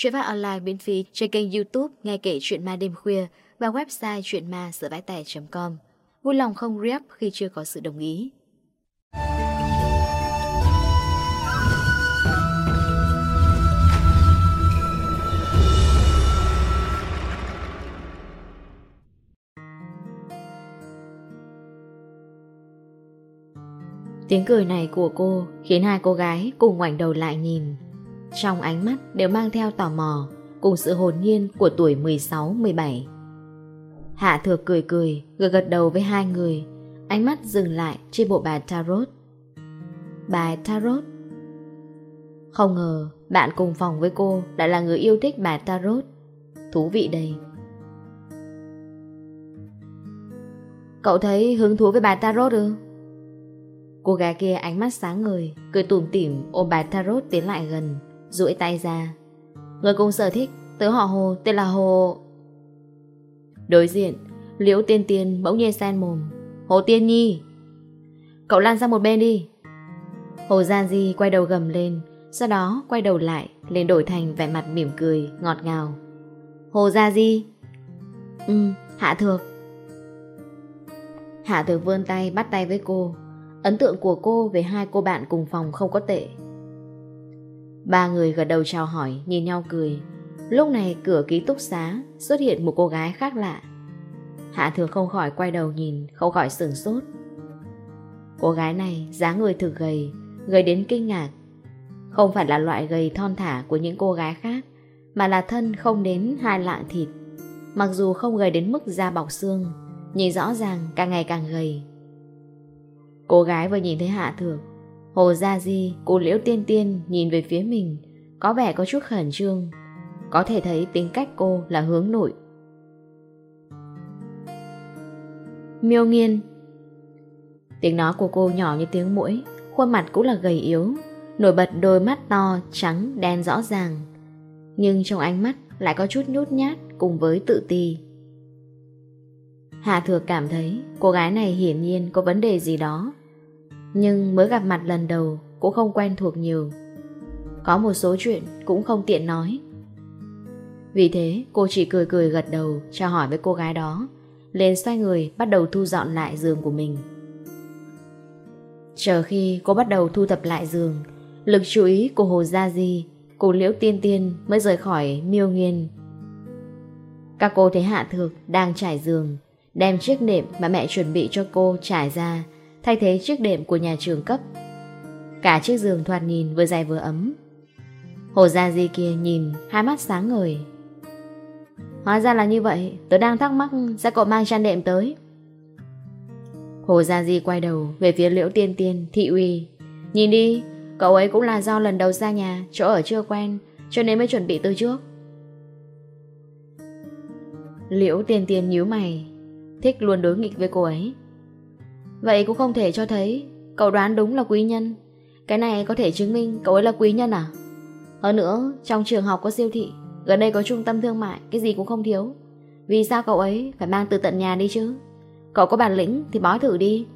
Chuyện phát online miễn phí trên kênh youtube Nghe kể chuyện ma đêm khuya Và website chuyenma com. Vui lòng không rep khi chưa có sự đồng ý. Tiếng cười này của cô khiến hai cô gái cùng ngoảnh đầu lại nhìn. Trong ánh mắt đều mang theo tò mò Cùng sự hồn nhiên của tuổi 16-17 Hạ thừa cười cười, Gật gật đầu với hai người. Ánh mắt dừng lại trên bộ bài tarot. Bài tarot. Không ngờ Bạn cùng phòng với cô Lại là người yêu thích bài tarot. Thú vị đây. Cậu thấy hứng thú với bài tarot ư? Cô gái kia ánh mắt sáng ngời, Cười tủm tỉm ôm bài tarot tiến lại gần duỗi tay ra. Người cùng sở thích, tớ họ Hồ, tên là Hồ... Đối diện, Liễu Tiên Tiên bỗng nhiên sen mồm. Hồ Tiên Nhi! Cậu lan sang một bên đi. Hồ Gian Di quay đầu gầm lên, sau đó quay đầu lại, lên đổi thành vẻ mặt mỉm cười, ngọt ngào. Hồ Gia Di! Ừ, Hạ Thược. Hạ Thược vươn tay bắt tay với cô. Ấn tượng của cô về hai cô bạn cùng phòng không có tệ. Ba người gật đầu chào hỏi, nhìn nhau cười. Lúc này cửa ký túc xá xuất hiện một cô gái khác lạ. Hạ thừa không khỏi quay đầu nhìn, không khỏi sửng sốt. Cô gái này dáng người thực gầy, gầy đến kinh ngạc. Không phải là loại gầy thon thả của những cô gái khác, mà là thân không đến hai lạng thịt. Mặc dù không gầy đến mức da bọc xương, nhìn rõ ràng càng ngày càng gầy. Cô gái vừa nhìn thấy Hạ Thược Hồ Gia Di cô Liễu Tiên Tiên nhìn về phía mình, có vẻ có chút khẩn trương. Có thể thấy tính cách cô là hướng nội. Miêu nghiên Tiếng nói của cô nhỏ như tiếng mũi, khuôn mặt cũng là gầy yếu, nổi bật đôi mắt to, trắng, đen rõ ràng. Nhưng trong ánh mắt lại có chút nhút nhát cùng với tự ti. Hà Thừa cảm thấy cô gái này hiển nhiên có vấn đề gì đó nhưng mới gặp mặt lần đầu Cũng không quen thuộc nhiều. Có một số chuyện cũng không tiện nói. Vì thế, cô chỉ cười cười gật đầu, Chào hỏi với cô gái đó Lên xoay người bắt đầu thu dọn lại giường của mình. Chờ khi cô bắt đầu thu thập lại giường, Lực chú ý của Hồ Gia Di cô Liễu Tiên Tiên mới rời khỏi miêu nghiên. Các cô thấy Hạ Thược đang trải giường, Đem chiếc nệm mà mẹ chuẩn bị cho cô trải ra thay thế chiếc đệm của nhà trường cấp. Cả chiếc giường thoạt nhìn vừa dài vừa ấm. Hồ Gia Di kia nhìn, hai mắt sáng ngời. Hóa ra là như vậy, tớ đang thắc mắc sao cậu mang chăn đệm tới. Hồ Gia Di quay đầu về phía Liễu Tiên Tiên, thị uy. Nhìn đi, cậu ấy cũng là do lần đầu ra nhà, chỗ ở chưa quen, cho nên mới chuẩn bị từ trước. Liễu Tiên Tiên nhíu mày, thích luôn đối nghịch với cô ấy. Vậy cũng không thể cho thấy, Cậu đoán đúng là quý nhân. Cái này có thể chứng minh cậu ấy là quý nhân à? Hơn nữa, trong trường học có siêu thị, Gần đây có trung tâm thương mại, Cái gì cũng không thiếu. Vì sao cậu ấy phải mang từ tận nhà đi chứ? Cậu có bản lĩnh thì bói thử đi.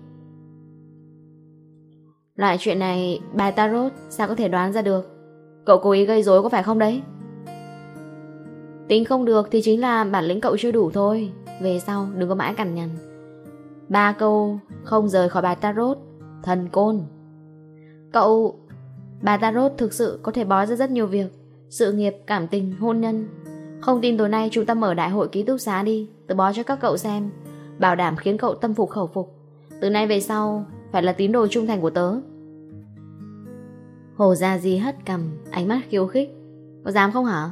Loại chuyện này, bài tarot, sao có thể đoán ra được? Cậu cố ý gây rối có phải không đấy? Tính không được thì chính là bản lĩnh cậu chưa đủ thôi. Về sau đừng có mãi cằn nhằn. Ba câu không rời khỏi bài tarot Thần côn. Cậu Bà Tarot thực sự có thể bói ra rất nhiều việc Sự nghiệp, cảm tình, hôn nhân. Không tin tối nay chúng ta mở đại hội ký túc xá đi tôi bói cho các cậu xem Bảo đảm khiến cậu tâm phục khẩu phục. Từ nay về sau Phải là tín đồ trung thành của tớ. Hồ Gia Di hất cầm Ánh mắt khiêu khích. Có dám không hả?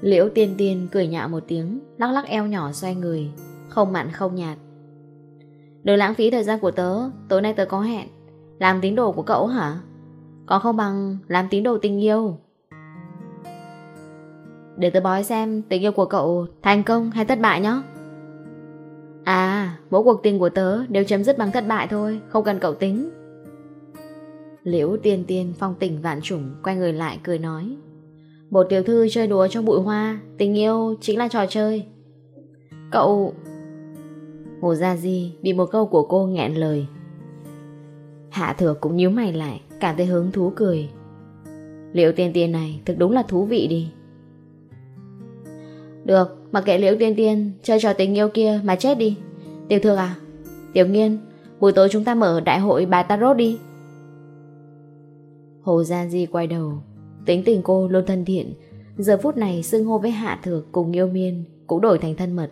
Liễu tiên tiên cười nhạo một tiếng Lắc lắc eo nhỏ xoay người. Không mặn, không nhạt. Đừng lãng phí thời gian của tớ. Tối nay tớ có hẹn. Làm tín đồ của cậu hả? Còn không bằng làm tín đồ tình yêu? Để tớ bói xem tình yêu của cậu Thành công hay thất bại nhé. À mỗi cuộc tình của tớ Đều chấm dứt bằng thất bại thôi, Không cần cậu tính. Liễu tiên tiên phong tình vạn trùng Quay người lại cười nói. Một tiểu thư chơi đùa trong bụi hoa, Tình yêu chính là trò chơi. Cậu Hồ Gia Di bị một câu của cô nghẹn lời. Hạ thừa cũng nhíu mày lại, Cảm thấy hứng thú cười. Liệu tiên tiên này thực đúng là thú vị đi. Được, Mặc kệ liệu tiên tiên Chơi trò tình yêu kia mà chết đi. Tiểu thược à Tiểu nghiên, Buổi tối chúng ta mở đại hội bài tarot đi. Hồ Gia Di quay đầu, Tính tình cô luôn thân thiện. Giờ phút này xưng hô với Hạ Thược cùng yêu miên Cũng đổi thành thân mật.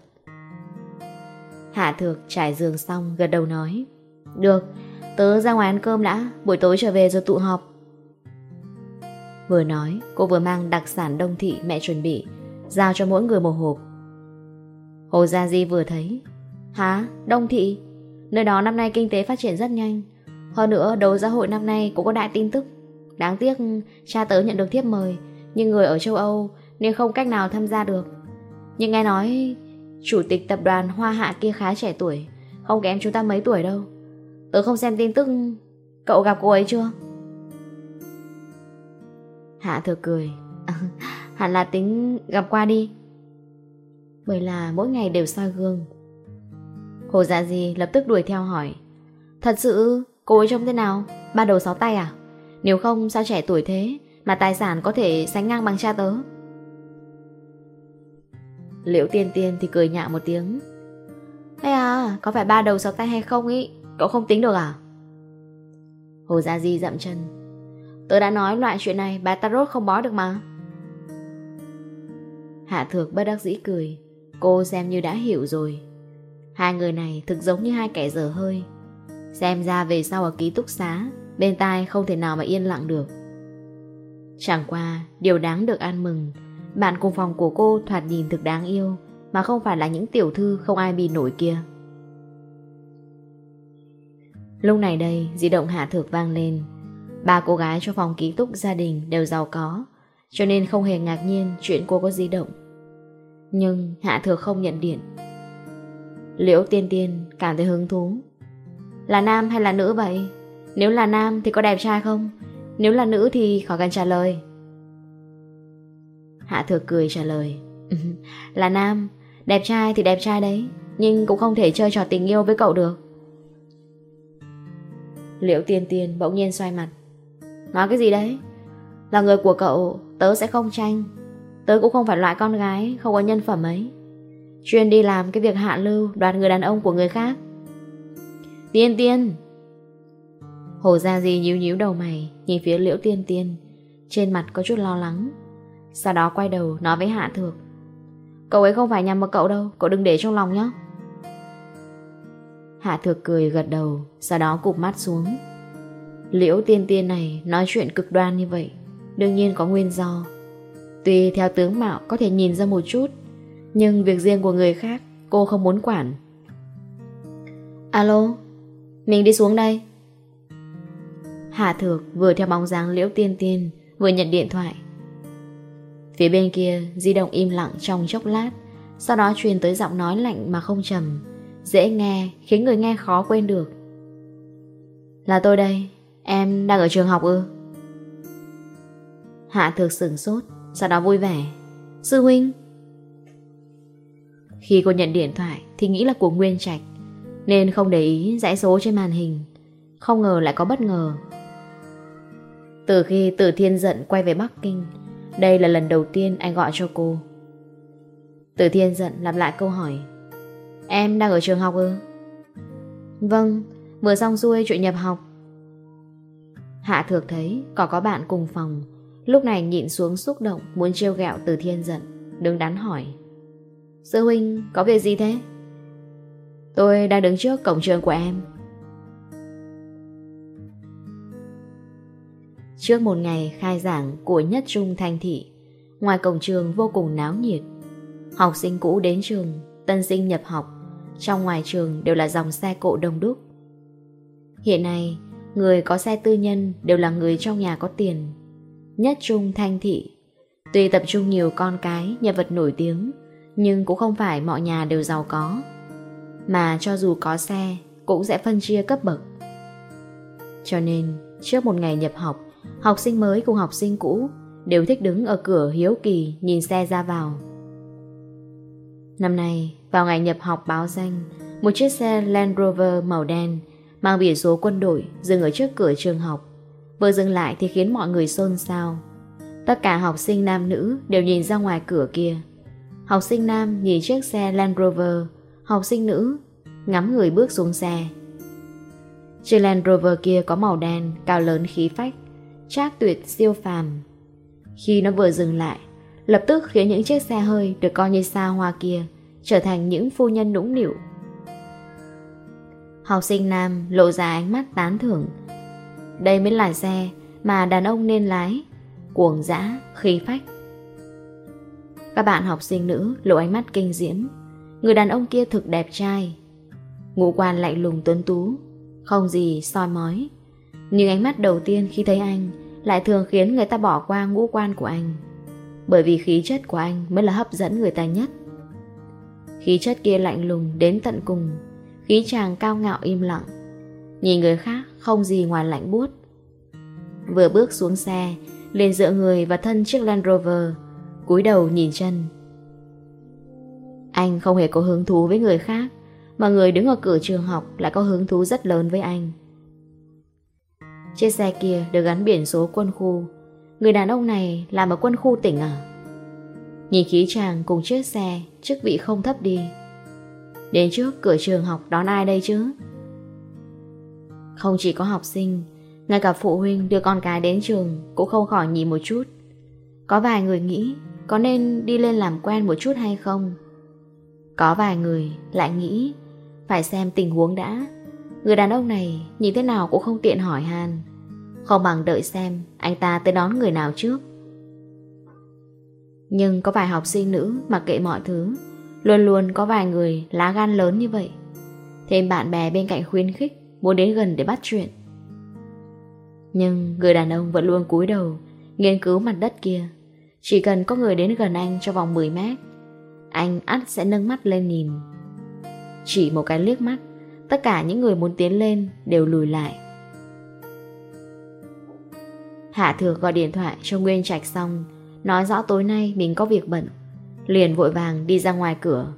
Hạ Thược trải giường xong gật đầu nói Được, tớ ra ngoài ăn cơm đã Buổi tối trở về rồi tụ họp Vừa nói cô vừa mang đặc sản đông thị mẹ chuẩn bị Giao cho mỗi người một hộp Hồ Gia Di vừa thấy Hả? Đông thị? Nơi đó năm nay kinh tế phát triển rất nhanh Hơn nữa đầu xã hội năm nay cũng có đại tin tức Đáng tiếc cha tớ nhận được thiếp mời Nhưng người ở châu Âu nên không cách nào tham gia được Nhưng nghe nói Chủ tịch tập đoàn Hoa Hạ kia khá trẻ tuổi, Không kém chúng ta mấy tuổi đâu. Tớ không xem tin tức Cậu gặp cô ấy chưa? Hạ thừa cười. Hẳn là tính gặp qua đi. Bởi là mỗi ngày đều soi gương. Hồ dạ gì lập tức đuổi theo hỏi. Thật sự cô ấy trông thế nào? Ba đầu sáu tay à? Nếu không sao trẻ tuổi thế Mà tài sản có thể sánh ngang bằng cha tớ. Liễu tiên tiên thì cười nhạo một tiếng. Ê à, có phải ba đầu sáu tay hay không ý? Cậu không tính được à? Hồ Gia Di dậm chân. Tớ đã nói loại chuyện này bà Tarot không bó được mà. Hạ thược bất đắc dĩ cười. Cô xem như đã hiểu rồi. Hai người này thực giống như hai kẻ dở hơi. Xem ra về sau ở ký túc xá Bên tai không thể nào mà yên lặng được. Chẳng qua điều đáng được ăn mừng bạn cùng phòng của cô thoạt nhìn thực đáng yêu, Mà không phải là những tiểu thư không ai bị nổi kia. Lúc này đây, di động Hạ Thược vang lên. Ba cô gái cho phòng ký túc gia đình đều giàu có, Cho nên không hề ngạc nhiên chuyện cô có di động. Nhưng Hạ Thược không nhận điện. Liễu tiên tiên cảm thấy hứng thú. Là nam hay là nữ vậy? Nếu là nam thì có đẹp trai không? Nếu là nữ thì khó cần trả lời. Hạ Thược cười trả lời. Là nam, đẹp trai thì đẹp trai đấy Nhưng cũng không thể chơi trò tình yêu với cậu được. Liễu tiên tiên bỗng nhiên xoay mặt. Nói cái gì đấy? Là người của cậu tớ sẽ không tranh. Tớ cũng không phải loại con gái Không có nhân phẩm ấy. Chuyên đi làm cái việc hạ lưu Đoạt người đàn ông của người khác. Tiên tiên! Hồ Gia Di nhíu nhíu đầu mày Nhìn phía liễu tiên tiên. Trên mặt có chút lo lắng. Sau đó quay đầu nói với Hạ Thược. Cậu ấy không phải nhằm vào cậu đâu, Cậu đừng để trong lòng nhé. Hạ Thược cười gật đầu, Sau đó cụp mắt xuống. Liễu tiên tiên này nói chuyện cực đoan như vậy, Đương nhiên có nguyên do. Tuy theo tướng mạo có thể nhìn ra một chút, Nhưng việc riêng của người khác Cô không muốn quản. Alo, Mình đi xuống đây. Hạ Thược vừa theo bóng dáng Liễu Tiên Tiên Vừa nhận điện thoại. Phía bên kia, di động im lặng trong chốc lát, sau đó truyền tới giọng nói lạnh mà không trầm, dễ nghe, khiến người nghe khó quên được. Là tôi đây, em đang ở trường học ư? Hạ thực sửng sốt, sau đó vui vẻ. Sư huynh! Khi cô nhận điện thoại thì nghĩ là của Nguyên Trạch, nên không để ý dãy số trên màn hình. Không ngờ lại có bất ngờ. Từ khi Từ Thiên giận quay về Bắc Kinh, đây là lần đầu tiên anh gọi cho cô. Tử Thiên giận lặp lại câu hỏi. Em đang ở trường học ư? Vâng, vừa xong xuôi chuyện nhập học. Hạ thược thấy có có bạn cùng phòng. Lúc này nhịn xuống xúc động Muốn trêu gẹo Từ Thiên giận Đứng đắn hỏi. Sư huynh có việc gì thế? Tôi đang đứng trước cổng trường của em. Trước một ngày khai giảng của nhất trung thanh thị, ngoài cổng trường vô cùng náo nhiệt. Học sinh cũ đến trường, tân sinh nhập học, trong ngoài trường đều là dòng xe cộ đông đúc. Hiện nay, người có xe tư nhân đều là người trong nhà có tiền. Nhất trung thanh thị, tuy tập trung nhiều con cái, nhân vật nổi tiếng, nhưng cũng không phải mọi nhà đều giàu có. Mà cho dù có xe, cũng sẽ phân chia cấp bậc. Cho nên, trước một ngày nhập học, Học sinh mới cùng học sinh cũ đều thích đứng ở cửa hiếu kỳ nhìn xe ra vào. Năm nay, vào ngày nhập học báo danh, một chiếc xe Land Rover màu đen mang biển số quân đội dừng ở trước cửa trường học. Vừa dừng lại thì khiến mọi người xôn xao. Tất cả học sinh nam nữ đều nhìn ra ngoài cửa kia. Học sinh nam nhìn chiếc xe Land Rover, học sinh nữ ngắm người bước xuống xe. Chiếc Land Rover kia có màu đen, cao lớn khí phách, trác tuyệt siêu phàm. Khi nó vừa dừng lại, lập tức khiến những chiếc xe hơi được coi như xa hoa kia trở thành những phu nhân nũng nịu. Học sinh nam lộ ra ánh mắt tán thưởng. Đây mới là xe mà đàn ông nên lái, cuồng dã, khí phách. Các bạn học sinh nữ lộ ánh mắt kinh diễm. Người đàn ông kia thực đẹp trai, ngũ quan lạnh lùng tuấn tú, không gì soi mói. Nhưng ánh mắt đầu tiên khi thấy anh lại thường khiến người ta bỏ qua ngũ quan của anh. Bởi vì khí chất của anh mới là hấp dẫn người ta nhất. Khí chất kia lạnh lùng đến tận cùng, khí chàng cao ngạo im lặng. Nhìn người khác không gì ngoài lạnh buốt. Vừa bước xuống xe, liền dựa người và thân chiếc Land Rover, cúi đầu nhìn chân. Anh không hề có hứng thú với người khác, mà người đứng ở cửa trường học lại có hứng thú rất lớn với anh. Chiếc xe kia được gắn biển số quân khu Người đàn ông này làm ở quân khu tỉnh à? Nhìn khí chàng cùng chiếc xe, Chức vị không thấp đi Đến trước cửa trường học đón ai đây chứ? Không chỉ có học sinh, Ngay cả phụ huynh đưa con cái đến trường Cũng không khỏi nhìn một chút Có vài người nghĩ Có nên đi lên làm quen một chút hay không? Có vài người lại nghĩ Phải xem tình huống đã Người đàn ông này nhìn thế nào cũng không tiện hỏi han. Không bằng đợi xem anh ta tới đón người nào trước. Nhưng có vài học sinh nữ mặc kệ mọi thứ, Luôn luôn có vài người lá gan lớn như vậy. Thêm bạn bè bên cạnh khuyến khích, Muốn đến gần để bắt chuyện. Nhưng người đàn ông vẫn luôn cúi đầu, Nghiên cứu mặt đất kia. Chỉ cần có người đến gần anh cho vòng 10 mét, Anh ắt sẽ nâng mắt lên nhìn. Chỉ một cái liếc mắt Tất cả những người muốn tiến lên đều lùi lại. Hạ Thược gọi điện thoại cho Nguyên Trạch xong, Nói rõ tối nay mình có việc bận, Liền vội vàng đi ra ngoài cửa.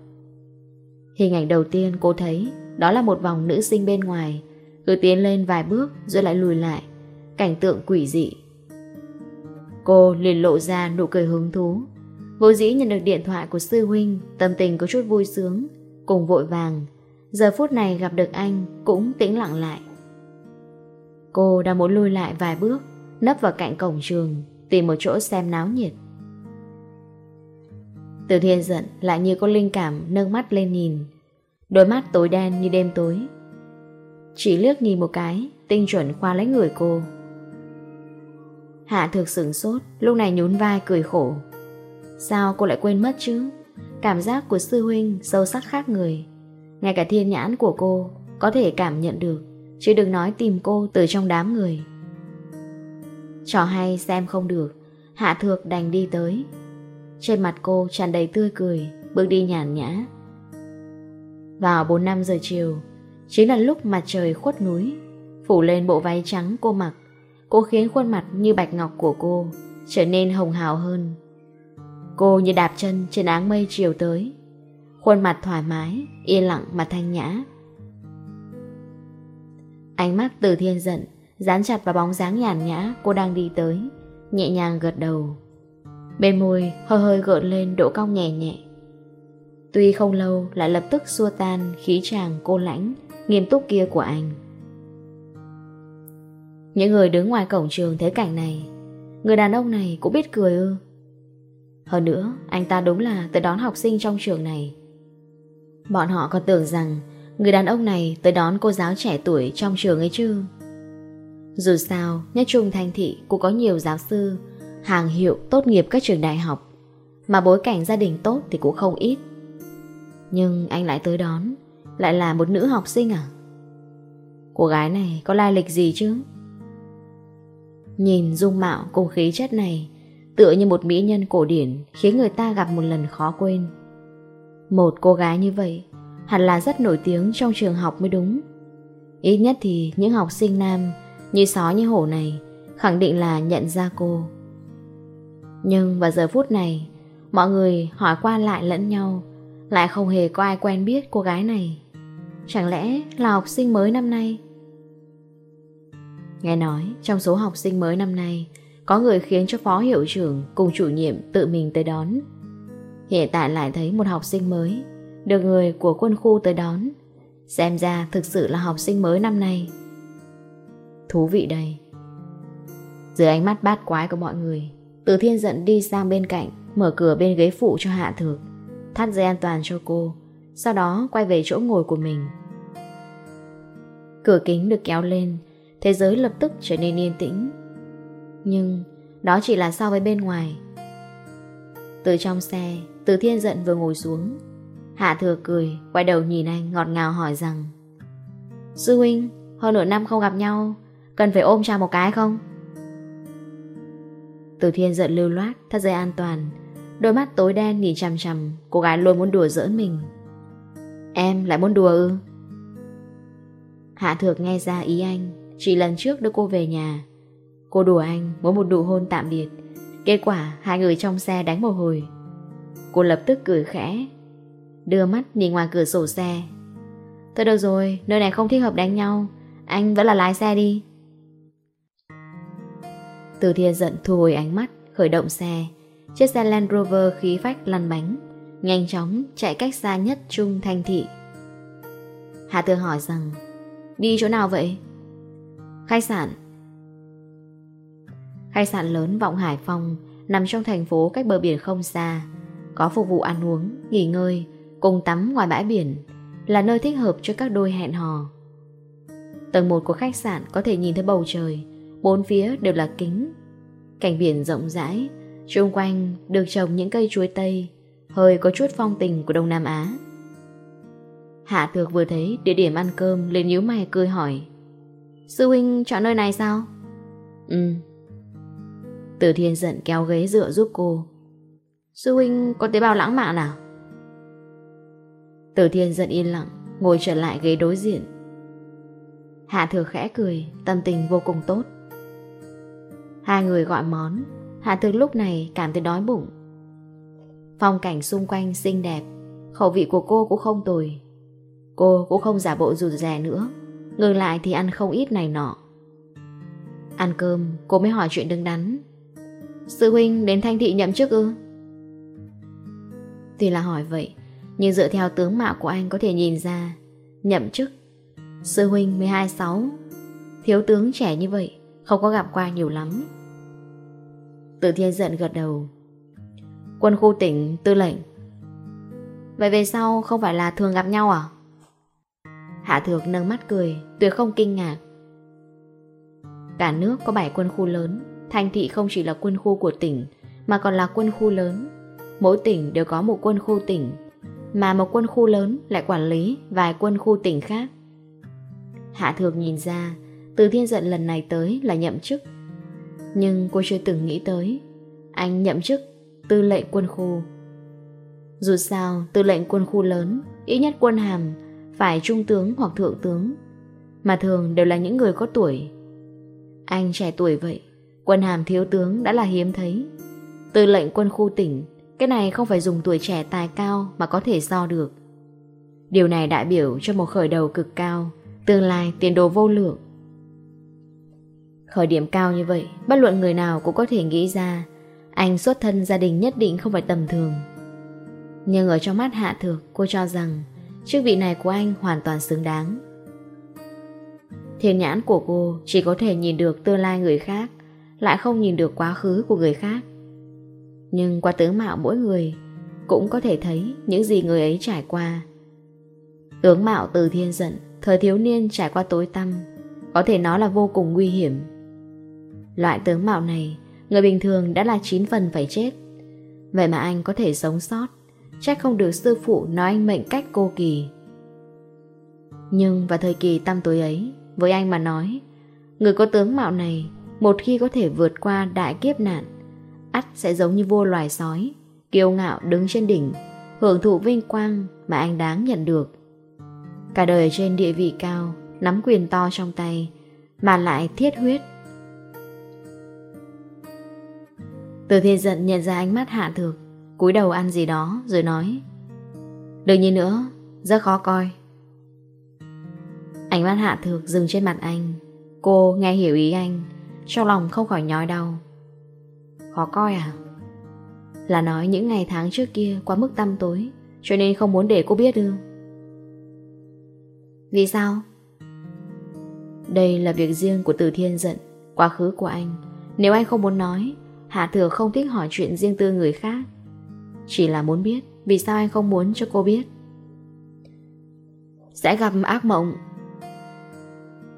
Hình ảnh đầu tiên cô thấy Đó là một vòng nữ sinh bên ngoài, Cứ tiến lên vài bước rồi lại lùi lại, Cảnh tượng quỷ dị. Cô liền lộ ra nụ cười hứng thú. Vô dĩ nhận được điện thoại của sư huynh, Tâm tình có chút vui sướng, Cùng vội vàng Giờ phút này gặp được anh Cũng tĩnh lặng lại. Cô đang muốn lùi lại vài bước, Nấp vào cạnh cổng trường, Tìm một chỗ xem náo nhiệt. Từ thiên giận Lại như có linh cảm nâng mắt lên nhìn. Đôi mắt tối đen như đêm tối. Chỉ liếc nhìn một cái, Tinh chuẩn khoa lấy người cô. Hạ thực sửng sốt, Lúc này nhún vai cười khổ. Sao cô lại quên mất chứ? Cảm giác của sư huynh sâu sắc khác người ngay cả thiên nhãn của cô có thể cảm nhận được, chứ đừng nói tìm cô từ trong đám người. Trò hay xem không được, Hạ Thược đành đi tới. Trên mặt cô tràn đầy tươi cười, bước đi nhàn nhã. Vào 4-5 giờ chiều, chính là lúc mặt trời khuất núi, phủ lên bộ váy trắng cô mặc. Cô khiến khuôn mặt như bạch ngọc của cô trở nên hồng hào hơn. Cô như đạp chân trên áng mây chiều tới. Khuôn mặt thoải mái, yên lặng mà thanh nhã. Ánh mắt từ thiên giận, dán chặt vào bóng dáng nhàn nhã cô đang đi tới, nhẹ nhàng gật đầu. Bên môi hơi hơi gợn lên độ cong nhẹ nhẹ. Tuy không lâu lại lập tức xua tan khí chàng cô lãnh, nghiêm túc kia của anh. Những người đứng ngoài cổng trường thấy cảnh này, người đàn ông này cũng biết cười ư. Hơn nữa, anh ta đúng là tới đón học sinh trong trường này, Bọn họ còn tưởng rằng người đàn ông này tới đón cô giáo trẻ tuổi trong trường ấy chứ. Dù sao, nhất trung thành thị cũng có nhiều giáo sư, hàng hiệu tốt nghiệp các trường đại học, mà bối cảnh gia đình tốt thì cũng không ít. Nhưng anh lại tới đón, lại là một nữ học sinh à? Cô gái này có lai lịch gì chứ? Nhìn dung mạo cùng khí chất này, tựa như một mỹ nhân cổ điển khiến người ta gặp một lần khó quên. Một cô gái như vậy hẳn là rất nổi tiếng trong trường học mới đúng. Ít nhất thì những học sinh nam như só như hổ này khẳng định là nhận ra cô. Nhưng vào giờ phút này, mọi người hỏi qua lại lẫn nhau, lại không hề có ai quen biết cô gái này. Chẳng lẽ là học sinh mới năm nay? Nghe nói trong số học sinh mới năm nay, có người khiến cho phó hiệu trưởng cùng chủ nhiệm tự mình tới đón. Hiện tại lại thấy một học sinh mới, Được người của quân khu tới đón. Xem ra thực sự là học sinh mới năm nay. Thú vị đây. Dưới ánh mắt bát quái của mọi người, Từ thiên giận đi sang bên cạnh, Mở cửa bên ghế phụ cho hạ thực Thắt dây an toàn cho cô, Sau đó quay về chỗ ngồi của mình. Cửa kính được kéo lên, Thế giới lập tức trở nên yên tĩnh. Nhưng, đó chỉ là so với bên ngoài. Từ trong xe từ thiên giận vừa ngồi xuống. Hạ thừa cười, Quay đầu nhìn anh ngọt ngào hỏi rằng, Sư huynh, Hơn nửa năm không gặp nhau, Cần phải ôm chào một cái không? Từ thiên giận lưu loát, Thắt dây an toàn, Đôi mắt tối đen nhìn chằm chằm, Cô gái luôn muốn đùa giỡn mình. Em lại muốn đùa ư? Hạ thược nghe ra ý anh, Chỉ lần trước đưa cô về nhà. Cô đùa anh Muốn một đụ hôn tạm biệt, Kết quả hai người trong xe đánh một hồi. Cô lập tức cười khẽ Đưa mắt nhìn ngoài cửa sổ xe. Thôi được rồi, nơi này không thích hợp đánh nhau Anh vẫn là lái xe đi. Từ thiên giận thu hồi ánh mắt Khởi động xe. Chiếc xe Land Rover khí phách lăn bánh Nhanh chóng chạy cách xa nhất Trung Thanh Thị. Hà Tường hỏi rằng Đi chỗ nào vậy? Khách sạn. Khách sạn lớn Vọng Hải Phòng nằm trong thành phố cách bờ biển không xa có phục vụ ăn uống, nghỉ ngơi, cùng tắm ngoài bãi biển, là nơi thích hợp cho các đôi hẹn hò. Tầng 1 của khách sạn có thể nhìn thấy bầu trời, bốn phía đều là kính. Cảnh biển rộng rãi, xung quanh được trồng những cây chuối tây, hơi có chút phong tình của Đông Nam Á. Hạ Thược vừa thấy địa điểm ăn cơm liền nhíu mày cười hỏi. Sư huynh chọn nơi này sao? Ừ. Từ Thiên giận kéo ghế dựa giúp cô, Sư huynh có tế bào lãng mạn nào? Tử thiên dần yên lặng, ngồi trở lại ghế đối diện. Hạ thừa khẽ cười, tâm tình vô cùng tốt. Hai người gọi món, Hạ thừa lúc này cảm thấy đói bụng. Phong cảnh xung quanh xinh đẹp, khẩu vị của cô cũng không tồi. Cô cũng không giả bộ rụt rè nữa, ngừng lại thì ăn không ít này nọ. Ăn cơm, cô mới hỏi chuyện đứng đắn. Sư huynh đến thanh thị nhậm chức ư? Tuy là hỏi vậy, Nhưng dựa theo tướng mạo của anh có thể nhìn ra. Nhậm chức, Sư huynh 126 Thiếu tướng trẻ như vậy, Không có gặp qua nhiều lắm. Từ thiên giận gật đầu. Quân khu tỉnh, tư lệnh. Vậy về sau không phải là thường gặp nhau à? Hạ thược nâng mắt cười, Tuyệt không kinh ngạc. Cả nước có 7 quân khu lớn, Thành thị không chỉ là quân khu của tỉnh, Mà còn là quân khu lớn mỗi tỉnh đều có một quân khu tỉnh, mà một quân khu lớn lại quản lý vài quân khu tỉnh khác. Hạ Thược nhìn ra, từ thiên giận lần này tới là nhậm chức. Nhưng cô chưa từng nghĩ tới, anh nhậm chức tư lệnh quân khu. Dù sao, tư lệnh quân khu lớn, ít nhất quân hàm, phải trung tướng hoặc thượng tướng, mà thường đều là những người có tuổi. Anh trẻ tuổi vậy, quân hàm thiếu tướng đã là hiếm thấy. Tư lệnh quân khu tỉnh cái này không phải dùng tuổi trẻ tài cao mà có thể so được. Điều này đại biểu cho một khởi đầu cực cao, tương lai tiền đồ vô lượng. Khởi điểm cao như vậy, bất luận người nào cũng có thể nghĩ ra anh xuất thân gia đình nhất định không phải tầm thường. Nhưng ở trong mắt Hạ Thược, cô cho rằng chức vị này của anh hoàn toàn xứng đáng. Thiên nhãn của cô chỉ có thể nhìn được tương lai người khác, lại không nhìn được quá khứ của người khác. Nhưng qua tướng mạo mỗi người, Cũng có thể thấy những gì người ấy trải qua. Tướng mạo từ thiên giận, Thời thiếu niên trải qua tối tăm, Có thể nó là vô cùng nguy hiểm. Loại tướng mạo này, Người bình thường đã là 9 phần phải chết. Vậy mà anh có thể sống sót, Chắc không được sư phụ nói anh mệnh cách cô kỳ. Nhưng vào thời kỳ tăm tối ấy, Với anh mà nói, Người có tướng mạo này, Một khi có thể vượt qua đại kiếp nạn ắt sẽ giống như vua loài sói, kiêu ngạo đứng trên đỉnh, hưởng thụ vinh quang mà anh đáng nhận được. Cả đời trên địa vị cao, nắm quyền to trong tay, mà lại thiết huyết. Từ thiên giận nhận ra ánh mắt hạ thược, cúi đầu ăn gì đó rồi nói Đừng nhìn nữa, rất khó coi. Ánh mắt hạ thược dừng trên mặt anh, cô nghe hiểu ý anh, trong lòng không khỏi nhói đau. Khó coi à? Là nói những ngày tháng trước kia quá mức tăm tối, Cho nên không muốn để cô biết ư Vì sao? Đây là việc riêng của Từ Thiên giận Quá khứ của anh. Nếu anh không muốn nói, Hạ thừa không thích hỏi chuyện riêng tư người khác. Chỉ là muốn biết Vì sao anh không muốn cho cô biết. Sẽ gặp ác mộng.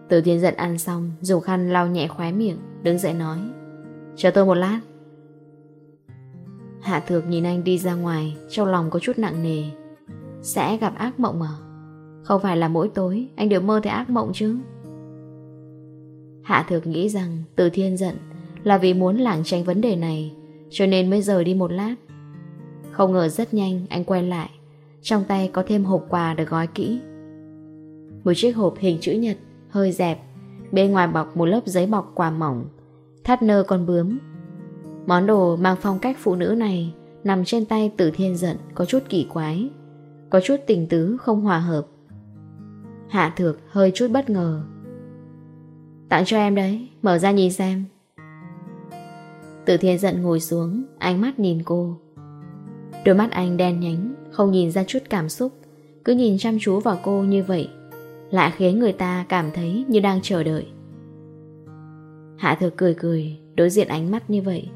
Từ thiên giận ăn xong, Dùng khăn lau nhẹ khóe miệng, Đứng dậy nói, Chờ tôi một lát. Hạ Thược nhìn anh đi ra ngoài, Trong lòng có chút nặng nề. Sẽ gặp ác mộng à? Không phải là mỗi tối, anh đều mơ thấy ác mộng chứ. Hạ Thược nghĩ rằng Từ Thiên giận Là vì muốn lảng tránh vấn đề này, Cho nên mới rời đi một lát. Không ngờ rất nhanh, anh quay lại, Trong tay có thêm hộp quà được gói kỹ. Một chiếc hộp hình chữ nhật, Hơi dẹp, Bên ngoài bọc một lớp giấy bọc quà mỏng, Thắt nơ con bướm. Món đồ mang phong cách phụ nữ này nằm trên tay Tử Thiên giận có chút kỳ quái, có chút tình tứ không hòa hợp. Hạ Thược hơi chút bất ngờ. Tặng cho em đấy, mở ra nhìn xem. Tử Thiên giận ngồi xuống, ánh mắt nhìn cô. Đôi mắt anh đen nhánh, không nhìn ra chút cảm xúc, cứ nhìn chăm chú vào cô như vậy, lại khiến người ta cảm thấy như đang chờ đợi. Hạ Thược cười cười, đối diện ánh mắt như vậy,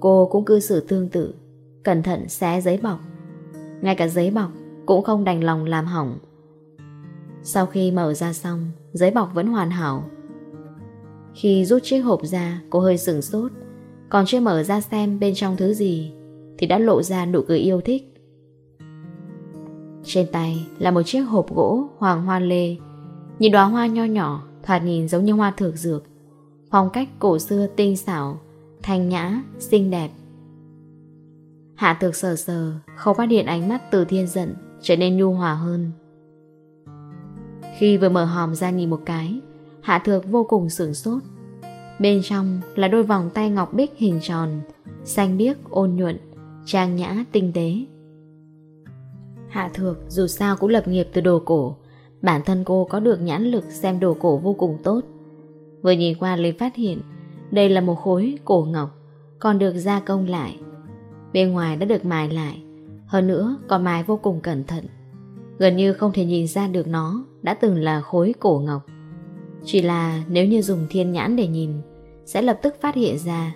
Cô cũng cư xử tương tự, Cẩn thận xé giấy bọc Ngay cả giấy bọc cũng không đành lòng làm hỏng. Sau khi mở ra xong, Giấy bọc vẫn hoàn hảo. Khi rút chiếc hộp ra, Cô hơi sửng sốt. Còn chưa mở ra xem bên trong thứ gì, Thì đã lộ ra nụ cười yêu thích. Trên tay là một chiếc hộp gỗ Hoàng hoa lê. Nhìn đóa hoa nho nhỏ, Thoạt nhìn giống như hoa thược dược. Phong cách cổ xưa tinh xảo thanh nhã, xinh đẹp. Hạ Thược sờ sờ, không phát hiện ánh mắt từ thiên giận, trở nên nhu hòa hơn. Khi vừa mở hòm ra nhìn một cái, Hạ Thược vô cùng sửng sốt. Bên trong là đôi vòng tay ngọc bích hình tròn, xanh biếc, ôn nhuận, trang nhã, tinh tế. Hạ Thược dù sao cũng lập nghiệp từ đồ cổ, bản thân cô có được nhãn lực xem đồ cổ vô cùng tốt. Vừa nhìn qua lấy phát hiện, đây là một khối cổ ngọc, Còn được gia công lại. Bên ngoài đã được mài lại, Hơn nữa còn mài vô cùng cẩn thận. Gần như không thể nhìn ra được nó Đã từng là khối cổ ngọc. Chỉ là nếu như dùng thiên nhãn để nhìn, Sẽ lập tức phát hiện ra.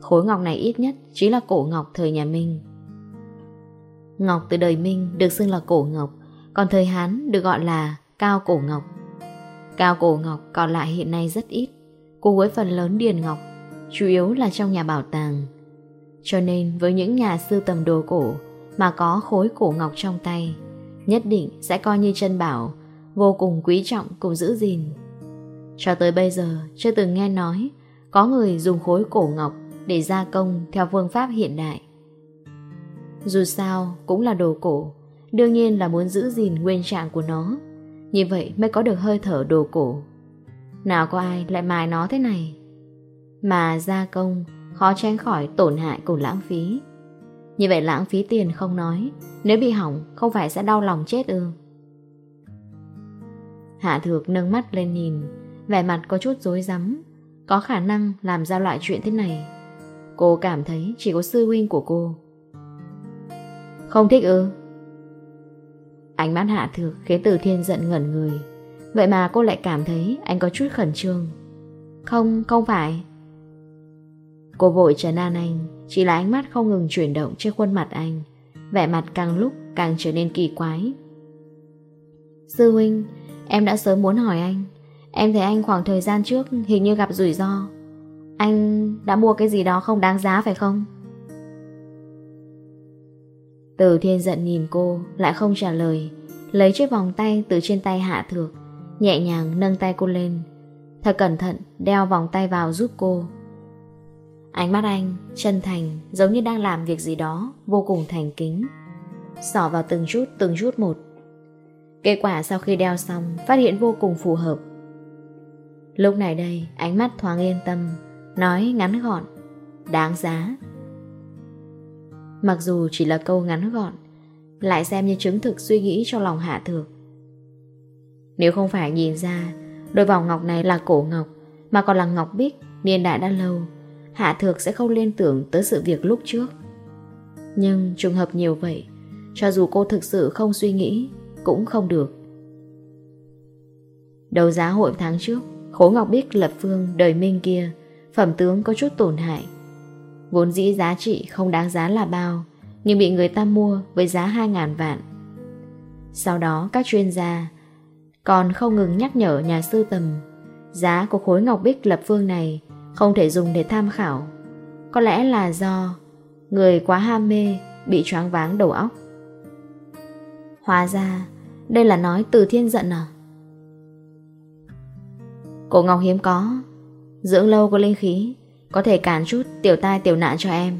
Khối ngọc này ít nhất Chỉ là cổ ngọc thời nhà Minh. Ngọc từ đời Minh được xưng là cổ ngọc, Còn thời Hán được gọi là cao cổ ngọc. Cao cổ ngọc còn lại hiện nay rất ít cùng với phần lớn điền ngọc, chủ yếu là trong nhà bảo tàng. Cho nên với những nhà sưu tầm đồ cổ mà có khối cổ ngọc trong tay, nhất định sẽ coi như chân bảo, vô cùng quý trọng cùng giữ gìn. Cho tới bây giờ, chưa từng nghe nói có người dùng khối cổ ngọc để gia công theo phương pháp hiện đại. Dù sao, cũng là đồ cổ, đương nhiên là muốn giữ gìn nguyên trạng của nó. Như vậy mới có được hơi thở đồ cổ. Nào có ai lại mài nó thế này? Mà gia công Khó tránh khỏi tổn hại cùng lãng phí. Như vậy lãng phí tiền không nói, Nếu bị hỏng không phải sẽ đau lòng chết ư. Hạ thược nâng mắt lên nhìn, Vẻ mặt có chút rối rắm, Có khả năng làm ra loại chuyện thế này. Cô cảm thấy chỉ có sư huynh của cô. Không thích ư? Ánh mắt hạ thược khiến từ thiên giận ngẩn người. Vậy mà cô lại cảm thấy anh có chút khẩn trương. Không, không phải. Cô vội trấn an anh Chỉ là ánh mắt không ngừng chuyển động trên khuôn mặt anh. Vẻ mặt càng lúc càng trở nên kỳ quái. Sư huynh Em đã sớm muốn hỏi anh. Em thấy anh khoảng thời gian trước Hình như gặp rủi ro. Anh đã mua cái gì đó không đáng giá phải không? Từ thiên giận nhìn cô Lại không trả lời Lấy chiếc vòng tay từ trên tay hạ thược. Nhẹ nhàng nâng tay cô lên. Thật cẩn thận đeo vòng tay vào giúp cô. Ánh mắt anh, Chân thành, giống như đang làm việc gì đó, Vô cùng thành kính. Sỏ vào từng chút từng chút một. Kết quả sau khi đeo xong, Phát hiện vô cùng phù hợp. Lúc này đây, ánh mắt thoáng yên tâm, Nói ngắn gọn, Đáng giá. Mặc dù chỉ là câu ngắn gọn, Lại xem như chứng thực suy nghĩ cho lòng Hạ Thược. Nếu không phải nhìn ra, Đôi vòng ngọc này là cổ ngọc, Mà còn là ngọc bích, niên đại đã lâu, Hạ Thược sẽ không liên tưởng tới sự việc lúc trước. Nhưng trùng hợp nhiều vậy, Cho dù cô thực sự không suy nghĩ, Cũng không được. Đầu giá hội tháng trước, Khố Ngọc Bích lập phương đời minh kia, Phẩm tướng có chút tổn hại. Vốn dĩ giá trị không đáng giá là bao, Nhưng bị người ta mua với giá 2.000 vạn. Sau đó các chuyên gia còn không ngừng nhắc nhở nhà sư tầm. Giá của khối ngọc bích lập phương này không thể dùng để tham khảo. Có lẽ là do người quá ham mê bị choáng váng đầu óc. Hóa ra, đây là nói từ thiên giận à? Cổ ngọc hiếm có, dưỡng lâu có linh khí, có thể cản chút tiểu tai tiểu nạn cho em.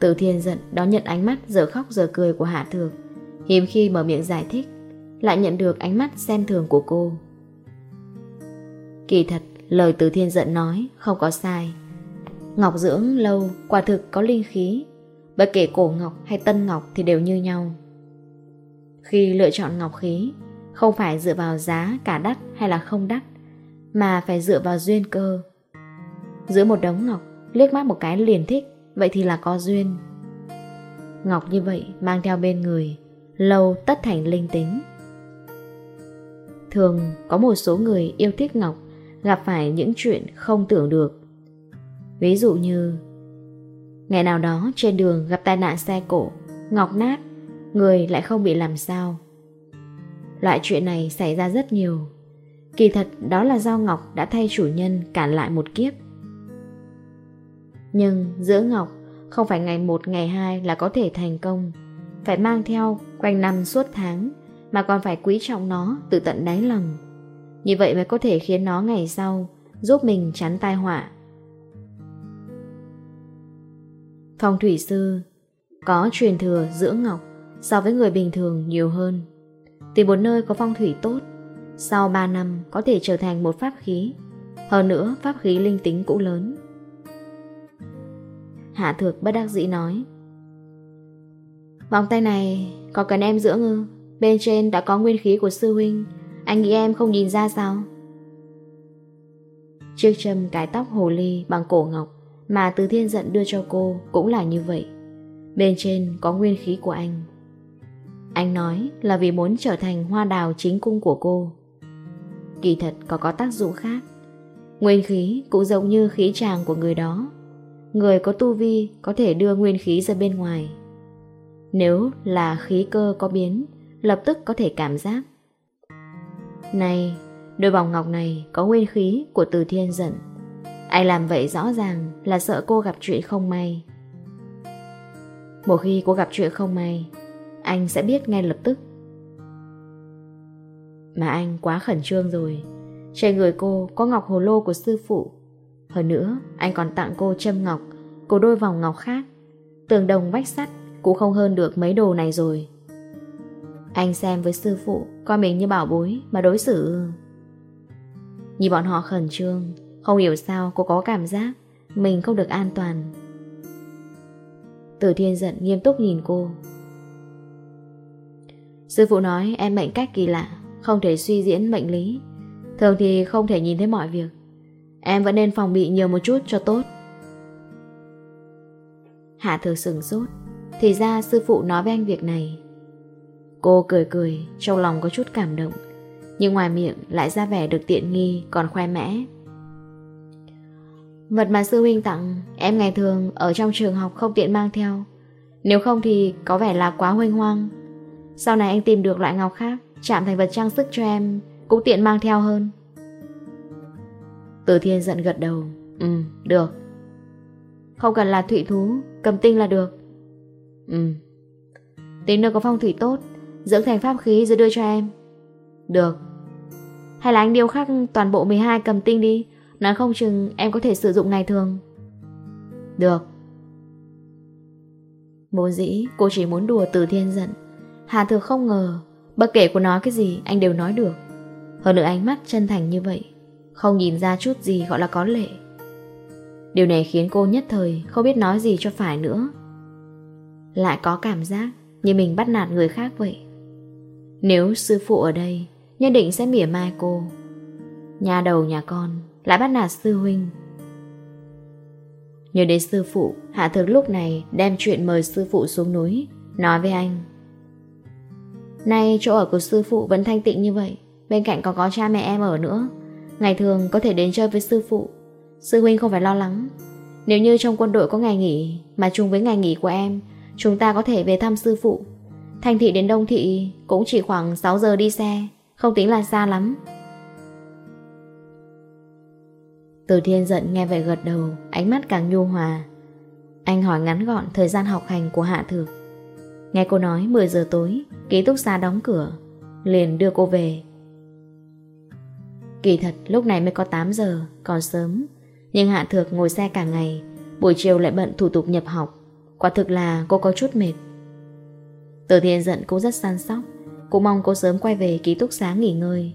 Từ thiên giận đón nhận ánh mắt giờ khóc giờ cười của Hạ Thược, hiếm khi mở miệng giải thích lại nhận được ánh mắt xem thường của cô. Kỳ thật, lời từ thiên giận nói không có sai. Ngọc dưỡng lâu quả thực có linh khí, bất kể cổ ngọc hay tân ngọc thì đều như nhau. Khi lựa chọn ngọc khí, không phải dựa vào giá cả đắt hay là không đắt, mà phải dựa vào duyên cơ. Giữa một đống ngọc, liếc mắt một cái liền thích, vậy thì là có duyên. Ngọc như vậy mang theo bên người, lâu tất thành linh tính. Thường có một số người yêu thích Ngọc gặp phải những chuyện không tưởng được. Ví dụ như Ngày nào đó trên đường gặp tai nạn xe cổ, ngọc nát, người lại không bị làm sao. Loại chuyện này xảy ra rất nhiều. Kỳ thật đó là do Ngọc đã thay chủ nhân cản lại một kiếp. Nhưng giữa Ngọc không phải ngày 1 ngày 2 là có thể thành công, phải mang theo quanh năm suốt tháng, mà còn phải quý trọng nó từ tận đáy lòng. Như vậy mới có thể khiến nó ngày sau giúp mình chắn tai họa. Phong thủy sư có truyền thừa dưỡng ngọc so với người bình thường nhiều hơn. Tìm một nơi có phong thủy tốt, sau 3 năm có thể trở thành một pháp khí. Hơn nữa, pháp khí linh tính cũng lớn. Hạ thược bất đắc dĩ nói Vòng tay này có cần em dưỡng ư? Bên trên đã có nguyên khí của sư huynh. Anh nghĩ em không nhìn ra sao? Chiếc châm cái tóc hồ ly bằng cổ ngọc Mà từ thiên giận đưa cho cô Cũng là như vậy. Bên trên có nguyên khí của anh. Anh nói là vì muốn trở thành hoa đào chính cung của cô. Kỳ thật có có tác dụng khác. Nguyên khí cũng giống như khí tràng của người đó. Người có tu vi có thể đưa nguyên khí ra bên ngoài. Nếu là khí cơ có biến lập tức có thể cảm giác. Này, đôi vòng ngọc này có nguyên khí của từ thiên dẫn. Anh làm vậy rõ ràng là sợ cô gặp chuyện không may. Một khi cô gặp chuyện không may, anh sẽ biết ngay lập tức. Mà anh quá khẩn trương rồi. Trên người cô có ngọc hồ lô của sư phụ. Hơn nữa, anh còn tặng cô châm ngọc, cô đôi vòng ngọc khác. Tường đồng vách sắt cũng không hơn được mấy đồ này rồi. Anh xem với sư phụ, Coi mình như bảo bối mà đối xử. Nhìn bọn họ khẩn trương, Không hiểu sao cô có cảm giác Mình không được an toàn. Tử thiên giận nghiêm túc nhìn cô. Sư phụ nói em mệnh cách kỳ lạ, Không thể suy diễn mệnh lý. Thường thì không thể nhìn thấy mọi việc. Em vẫn nên phòng bị nhiều một chút cho tốt. Hạ thừa sừng sốt, Thì ra sư phụ nói với anh việc này. Cô cười cười, trong lòng có chút cảm động. Nhưng ngoài miệng lại ra vẻ được tiện nghi, còn khoe mẽ. Vật mà sư huynh tặng, em ngày thường ở trong trường học không tiện mang theo. Nếu không thì có vẻ là quá hoanh hoang. Sau này anh tìm được loại ngọc khác, chạm thành vật trang sức cho em, cũng tiện mang theo hơn. Từ thiên giận gật đầu. Ừ, được. Không cần là thủy thú, cầm tinh là được. Ừ. Tính nơi có phong thủy tốt, Dưỡng thành pháp khí rồi đưa cho em. Được. Hay là anh điêu khắc toàn bộ 12 cầm tinh đi. Nói không chừng em có thể sử dụng ngày thường. Được. Bố dĩ cô chỉ muốn đùa từ thiên giận. Hà thực không ngờ Bất kể cô nói cái gì anh đều nói được. Hơn nữa ánh mắt chân thành như vậy Không nhìn ra chút gì gọi là có lệ. Điều này khiến cô nhất thời Không biết nói gì cho phải nữa. Lại có cảm giác Như mình bắt nạt người khác vậy. Nếu sư phụ ở đây, nhân định sẽ mỉa mai cô. Nhà đầu nhà con, lại bắt nạt sư huynh. Nhớ đến sư phụ, Hạ Thực lúc này đem chuyện mời sư phụ xuống núi, nói với anh. Nay chỗ ở của sư phụ vẫn thanh tịnh như vậy, bên cạnh còn có cha mẹ em ở nữa. Ngày thường có thể đến chơi với sư phụ, sư huynh không phải lo lắng. Nếu như trong quân đội có ngày nghỉ mà chung với ngày nghỉ của em, chúng ta có thể về thăm sư phụ. Thành thị đến Đông Thị cũng chỉ khoảng 6 giờ đi xe, không tính là xa lắm. Từ thiên giận nghe vậy gật đầu, ánh mắt càng nhu hòa. Anh hỏi ngắn gọn thời gian học hành của Hạ Thược. Nghe cô nói 10 giờ tối, ký túc xa đóng cửa, liền đưa cô về. Kỳ thật lúc này mới có 8 giờ, còn sớm. Nhưng Hạ Thược ngồi xe cả ngày, buổi chiều lại bận thủ tục nhập học. Quả thực là cô có chút mệt. Từ thiên giận cũng rất săn sóc. Cũng mong cô sớm quay về ký túc xá nghỉ ngơi.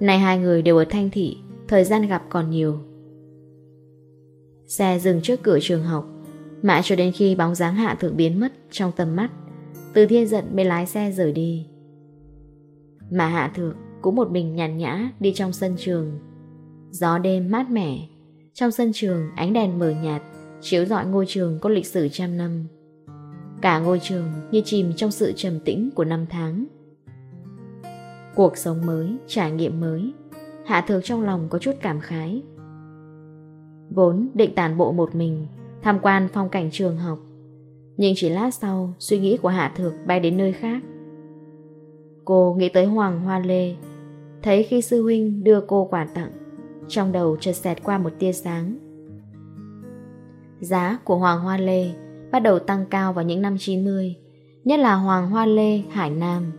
Này, hai người đều ở Thanh Thị, Thời gian gặp còn nhiều. Xe dừng trước cửa trường học. Mãi cho đến khi bóng dáng hạ thượng biến mất Trong tầm mắt Từ thiên giận mới lái xe rời đi. Mà hạ thượng cũng một mình nhàn nhã đi trong sân trường. Gió đêm mát mẻ. Trong sân trường, ánh đèn mờ nhạt Chiếu dọi ngôi trường có lịch sử trăm năm. Cả ngôi trường như chìm trong sự trầm tĩnh của năm tháng. Cuộc sống mới, trải nghiệm mới, Hạ Thược trong lòng có chút cảm khái. Vốn định tản bộ một mình, tham quan phong cảnh trường học. Nhưng chỉ lát sau, suy nghĩ của Hạ Thược bay đến nơi khác. Cô nghĩ tới Hoàng Hoa Lê, thấy khi sư huynh đưa cô quà tặng, trong đầu chợt xẹt qua một tia sáng. Giá của Hoàng Hoa Lê bắt đầu tăng cao vào những năm 90, nhất là Hoàng Hoa Lê, Hải Nam.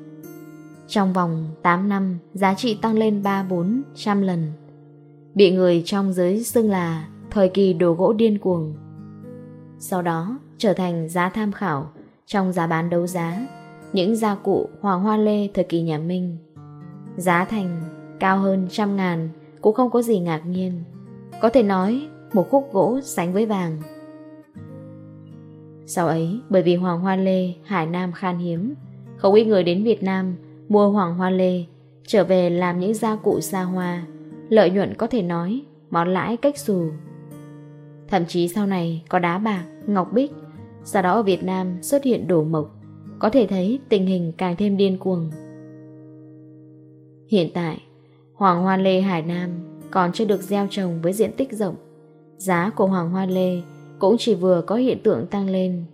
Trong vòng 8 năm, giá trị tăng lên 3-400 lần. Bị người trong giới xưng là thời kỳ đồ gỗ điên cuồng. Sau đó, trở thành giá tham khảo trong giá bán đấu giá, những gia cụ Hoàng Hoa Lê thời kỳ nhà Minh. Giá thành cao hơn trăm ngàn cũng không có gì ngạc nhiên. Có thể nói, một khúc gỗ sánh với vàng sau ấy, bởi vì hoàng hoa lê Hải Nam khan hiếm, không ít người đến Việt Nam mua hoàng hoa lê trở về làm những gia cụ xa hoa, lợi nhuận có thể nói món lãi cách xù. Thậm chí sau này có đá bạc, ngọc bích, sau đó ở Việt Nam xuất hiện đổ mộc, có thể thấy tình hình càng thêm điên cuồng. Hiện tại, Hoàng Hoa Lê Hải Nam còn chưa được gieo trồng với diện tích rộng. Giá của Hoàng Hoa Lê cũng chỉ vừa có hiện tượng tăng lên.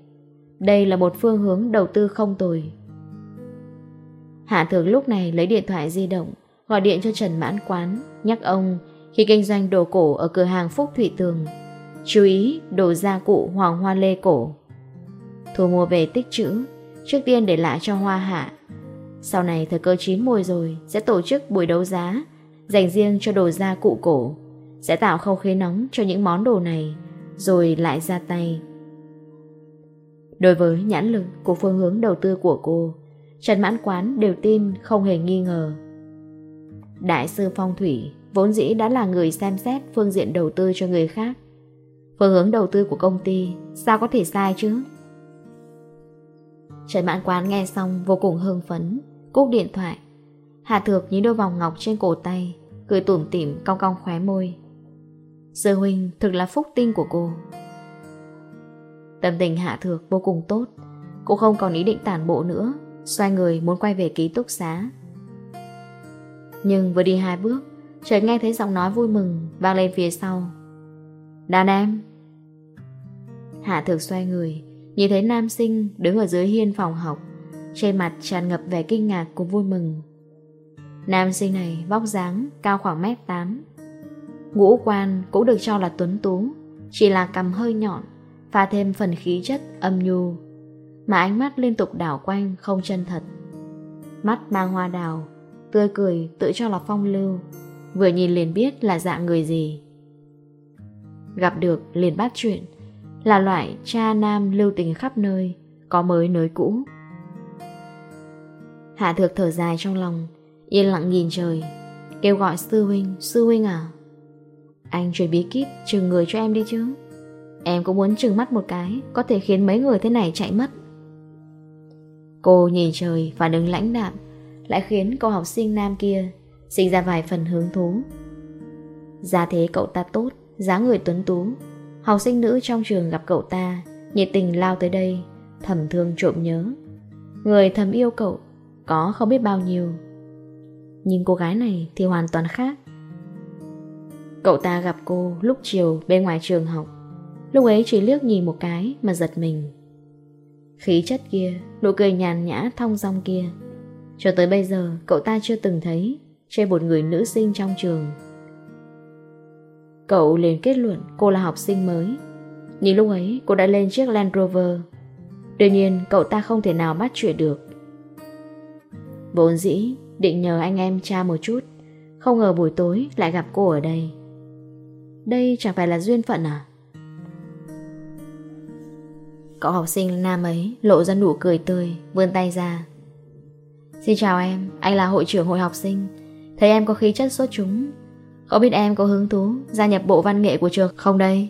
Đây là một phương hướng đầu tư không tồi. Hạ thường lúc này lấy điện thoại di động, gọi điện cho Trần Mãn Quán, nhắc ông khi kinh doanh đồ cổ ở cửa hàng Phúc thủy Tường. Chú ý đồ gia cụ hoàng hoa lê cổ. Thu mua về tích trữ, trước tiên để lại cho hoa hạ. Sau này thời cơ chín mùi rồi, sẽ tổ chức buổi đấu giá, dành riêng cho đồ gia cụ cổ. Sẽ tạo không khí nóng cho những món đồ này, rồi lại ra tay. Đối với nhãn lực của phương hướng đầu tư của cô, Trần Mãn Quán đều tin không hề nghi ngờ. Đại sư Phong Thủy vốn dĩ đã là người xem xét phương diện đầu tư cho người khác. Phương hướng đầu tư của công ty sao có thể sai chứ? Trần Mãn Quán nghe xong vô cùng hưng phấn, cúc điện thoại. Hà Thược nhìn đôi vòng ngọc trên cổ tay, cười tủm tỉm cong cong khóe môi. Sơ huynh thực là phúc tinh của cô. Tâm tình Hạ Thược vô cùng tốt. Cô không còn ý định tản bộ nữa, Xoay người muốn quay về ký túc xá. Nhưng vừa đi hai bước Trời nghe thấy giọng nói vui mừng vang lên phía sau. Đàn em! Hạ Thược xoay người, Nhìn thấy nam sinh đứng ở dưới hiên phòng học. Trên mặt tràn ngập vẻ kinh ngạc cùng vui mừng. Nam sinh này vóc dáng cao khoảng mét 8 Ngũ quan cũng được cho là tuấn tú, chỉ là cầm hơi nhọn, pha thêm phần khí chất âm nhu, mà ánh mắt liên tục đảo quanh không chân thật. Mắt mang hoa đào, tươi cười tự cho là phong lưu, vừa nhìn liền biết là dạng người gì. Gặp được liền bắt chuyện, là loại cha nam lưu tình khắp nơi, có mới nới cũ. Hạ thược thở dài trong lòng, yên lặng nhìn trời, kêu gọi sư huynh, sư huynh à. Anh chuẩn bí kíp chừng người cho em đi chứ. Em cũng muốn chừng mắt một cái, Có thể khiến mấy người thế này chạy mất. Cô nhìn trời phản ứng lãnh đạm, Lại khiến cậu học sinh nam kia Sinh ra vài phần hứng thú. Gia thế cậu ta tốt, dáng người tuấn tú. Học sinh nữ trong trường gặp cậu ta, Nhiệt tình lao tới đây, Thầm thương trộm nhớ. Người thầm yêu cậu, Có không biết bao nhiêu. Nhưng cô gái này thì hoàn toàn khác. Cậu ta gặp cô lúc chiều bên ngoài trường học. Lúc ấy chỉ liếc nhìn một cái mà giật mình. Khí chất kia, nụ cười nhàn nhã thong dong kia. Cho tới bây giờ cậu ta chưa từng thấy Trên một người nữ sinh trong trường. Cậu liền kết luận cô là học sinh mới. Nhưng lúc ấy cô đã lên chiếc Land Rover. Tuy nhiên cậu ta không thể nào bắt chuyện được. Vốn dĩ định nhờ anh em cha một chút. Không ngờ buổi tối lại gặp cô ở đây. Đây chẳng phải là duyên phận à? Cậu học sinh nam ấy lộ ra nụ cười tươi, vươn tay ra. Xin chào em, anh là hội trưởng hội học sinh. Thấy em có khí chất xuất chúng. không biết em có hứng thú gia nhập bộ văn nghệ của trường không đây?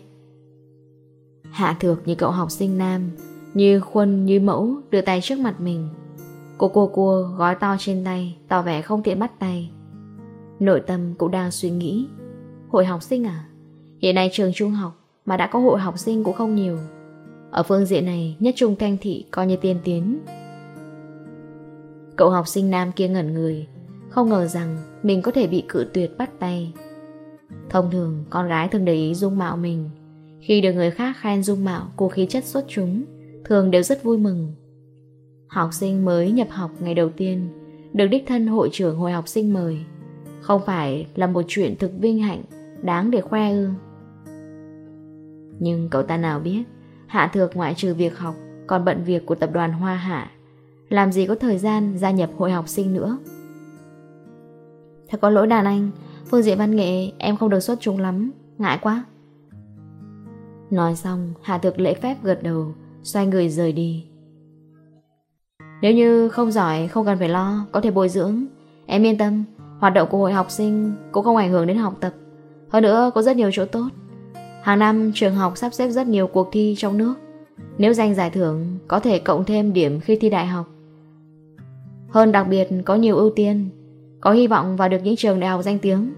Hạ thược như cậu học sinh nam, như khuân như mẫu đưa tay trước mặt mình. Cô cua cua gói to trên tay, tỏ vẻ không tiện bắt tay. Nội tâm cũng đang suy nghĩ. Hội học sinh à? Hiện nay trường trung học mà đã có hội học sinh cũng không nhiều. Ở phương diện này, nhất trung thanh thị coi như tiên tiến. Cậu học sinh nam kia ngẩn người, không ngờ rằng mình có thể bị cự tuyệt bắt tay. Thông thường, con gái thường để ý dung mạo mình. Khi được người khác khen dung mạo cô khí chất xuất chúng, thường đều rất vui mừng. Học sinh mới nhập học ngày đầu tiên, được đích thân hội trưởng hội học sinh mời. Không phải là một chuyện thực vinh hạnh, đáng để khoe ư. Nhưng cậu ta nào biết, Hạ Thược ngoại trừ việc học, còn bận việc của tập đoàn Hoa Hạ. Làm gì có thời gian gia nhập hội học sinh nữa. Thật có lỗi đàn anh, phương diện văn nghệ em không được xuất chúng lắm, ngại quá. Nói xong, Hạ Thược lễ phép gật đầu, xoay người rời đi. Nếu như không giỏi, không cần phải lo, có thể bồi dưỡng. Em yên tâm, hoạt động của hội học sinh cũng không ảnh hưởng đến học tập. Hơn nữa, có rất nhiều chỗ tốt, Hàng năm, trường học sắp xếp rất nhiều cuộc thi trong nước. Nếu giành giải thưởng, Có thể cộng thêm điểm khi thi đại học. Hơn đặc biệt, có nhiều ưu tiên, Có hy vọng vào được những trường đại học danh tiếng.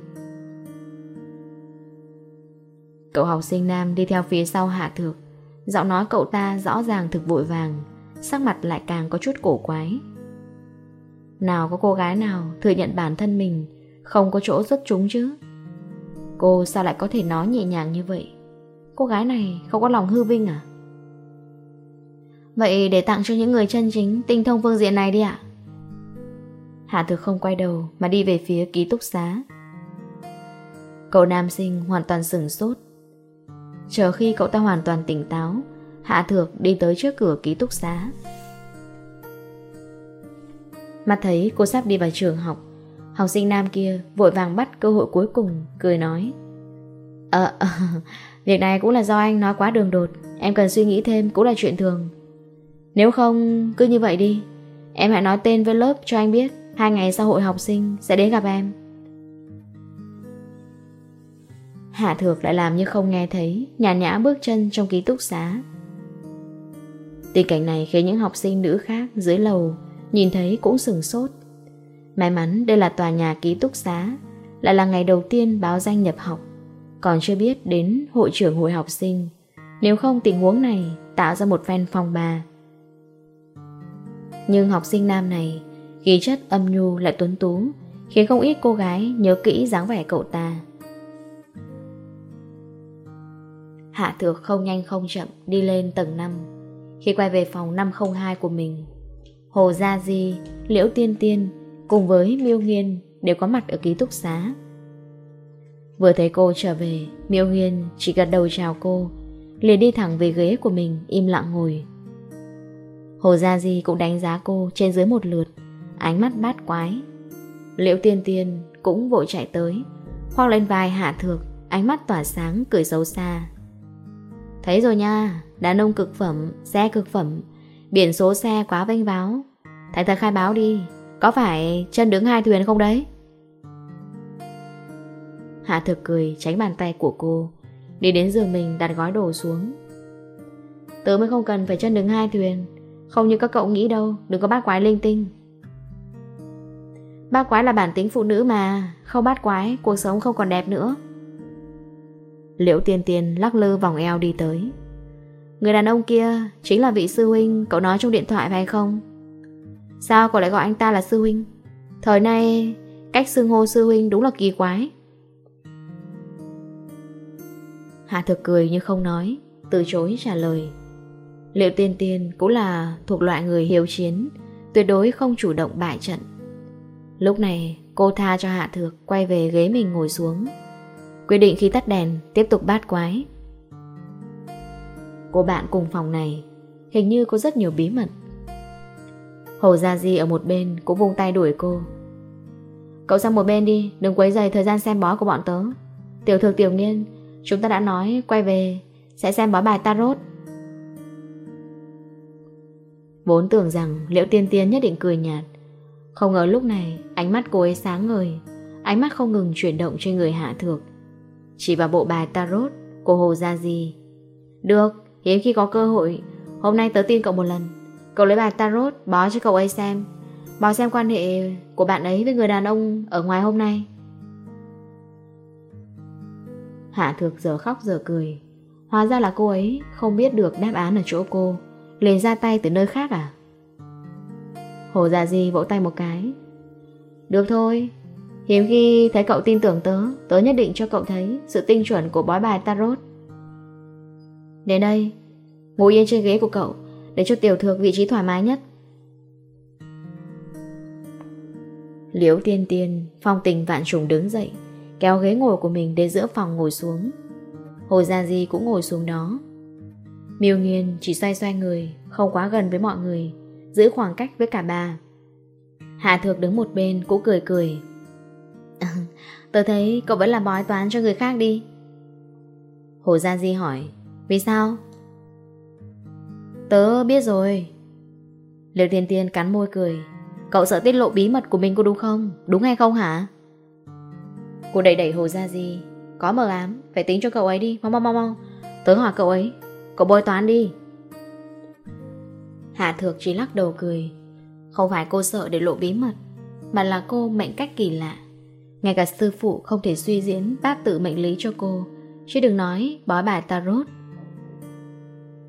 Cậu học sinh nam đi theo phía sau hạ thược. Giọng nói cậu ta rõ ràng thực vội vàng, Sắc mặt lại càng có chút cổ quái. Nào có cô gái nào thừa nhận bản thân mình Không có chỗ rất chúng chứ? Cô sao lại có thể nói nhẹ nhàng như vậy? Cô gái này không có lòng hư vinh à? Vậy để tặng cho những người chân chính tinh thông phương diện này đi ạ. Hạ thực không quay đầu mà đi về phía ký túc xá. Cậu nam sinh hoàn toàn sửng sốt. Chờ khi cậu ta hoàn toàn tỉnh táo, Hạ Thược đi tới trước cửa ký túc xá. Mặt thấy cô sắp đi vào trường học, Học sinh nam kia vội vàng bắt cơ hội cuối cùng, cười nói. Ờ, à, việc này cũng là do anh nói quá đường đột, em cần suy nghĩ thêm cũng là chuyện thường. Nếu không, cứ như vậy đi. Em hãy nói tên với lớp cho anh biết, hai ngày sau hội học sinh sẽ đến gặp em. Hạ thược lại làm như không nghe thấy, nhả nhã bước chân trong ký túc xá. Tình cảnh này khiến những học sinh nữ khác dưới lầu nhìn thấy cũng sừng sốt. May mắn đây là tòa nhà ký túc xá, lại là ngày đầu tiên báo danh nhập học, còn chưa biết đến hội trưởng hội học sinh, nếu không tình huống này tạo ra một phen phòng bà. Nhưng học sinh nam này, khí chất âm nhu lại tuấn tú, khiến không ít cô gái nhớ kỹ dáng vẻ cậu ta. Hạ Thược không nhanh không chậm đi lên tầng 5. Khi quay về phòng 502 của mình, Hồ Gia Di, Liễu Tiên Tiên cùng với Miêu Nghiên đều có mặt ở ký túc xá. Vừa thấy cô trở về, Miêu Nghiên chỉ gật đầu chào cô, liền đi thẳng về ghế của mình im lặng ngồi. Hồ Gia Di cũng đánh giá cô trên dưới một lượt, ánh mắt bát quái. Liễu Tiên Tiên cũng vội chạy tới, khoác lên vai Hạ Thược, ánh mắt tỏa sáng cười xấu xa. Thấy rồi nha, đàn ông cực phẩm, xe cực phẩm, biển số xe quá vênh váo. Thành thật khai báo đi, có phải chân đứng hai thuyền không đấy? Hạ thực cười tránh bàn tay của cô, Đi đến giường mình đặt gói đồ xuống. Tớ mới không cần phải chân đứng hai thuyền, Không như các cậu nghĩ đâu, Đừng có bát quái linh tinh. Bát quái là bản tính phụ nữ mà, Không bát quái, cuộc sống không còn đẹp nữa. Liễu tiền tiền lắc lư vòng eo đi tới. Người đàn ông kia Chính là vị sư huynh, Cậu nói trong điện thoại phải không? Sao cô lại gọi anh ta là sư huynh? Thời nay, cách xưng hô sư huynh đúng là kỳ quái. Hạ thực cười nhưng không nói, Từ chối trả lời. Liệu tiên tiên cũng là thuộc loại người hiếu chiến, Tuyệt đối không chủ động bại trận. Lúc này, cô tha cho Hạ Thược Quay về ghế mình ngồi xuống. Quyết định khi tắt đèn, Tiếp tục bát quái. Cô bạn cùng phòng này, Hình như có rất nhiều bí mật. Hồ Gia Di ở một bên cũng vung tay đuổi cô. Cậu sang một bên đi Đừng quấy dày thời gian xem bói của bọn tớ. Tiểu thực tiểu nghiên Chúng ta đã nói quay về Sẽ xem bói bài tarot. Vốn tưởng rằng Liễu Tiên Tiên nhất định cười nhạt. Không ngờ lúc này Ánh mắt cô ấy sáng ngời Ánh mắt không ngừng chuyển động trên người hạ thược. Chỉ vào bộ bài tarot Của Hồ Gia Di. Được, hiếm khi có cơ hội Hôm nay tớ tin cậu một lần. Cậu lấy bạc tarot bó cho cậu ấy xem. Bó xem quan hệ của bạn ấy với người đàn ông ở ngoài hôm nay. Hạ thược giờ khóc giờ cười. Hóa ra là cô ấy không biết được đáp án ở chỗ cô. Liền ra tay từ nơi khác à? Hồ Dạ Di vỗ tay một cái. Được thôi. Hiếm khi thấy cậu tin tưởng tớ Tớ nhất định cho cậu thấy Sự tinh chuẩn của bói bài tarot. Đến đây, Ngồi yên trên ghế của cậu. Để cho tiểu thược vị trí thoải mái nhất. Liễu tiên tiên, Phong tình vạn trùng đứng dậy, Kéo ghế ngồi của mình đến giữa phòng ngồi xuống. Hồ Gia Di cũng ngồi xuống đó. Miêu nghiên chỉ xoay xoay người, Không quá gần với mọi người, Giữ khoảng cách với cả bà Hạ thược đứng một bên, cũng cười cười. Tớ thấy cậu vẫn là bói toán cho người khác đi. Hồ Gia Di hỏi, Vì sao? Tớ biết rồi. Liễu Thiên Tiên cắn môi cười. Cậu sợ tiết lộ bí mật của mình có đúng không? Đúng hay không hả? Cô đẩy đẩy Hồ ra gì Có mờ ám, phải tính cho cậu ấy đi. Mau mau mau mau. Tớ hỏi cậu ấy, cậu bôi toán đi. Hạ Thược chỉ lắc đầu cười. Không phải cô sợ để lộ bí mật Mà là cô mệnh cách kỳ lạ. Ngay cả sư phụ không thể suy diễn Bác tự mệnh lý cho cô. Chứ đừng nói bói bài tarot.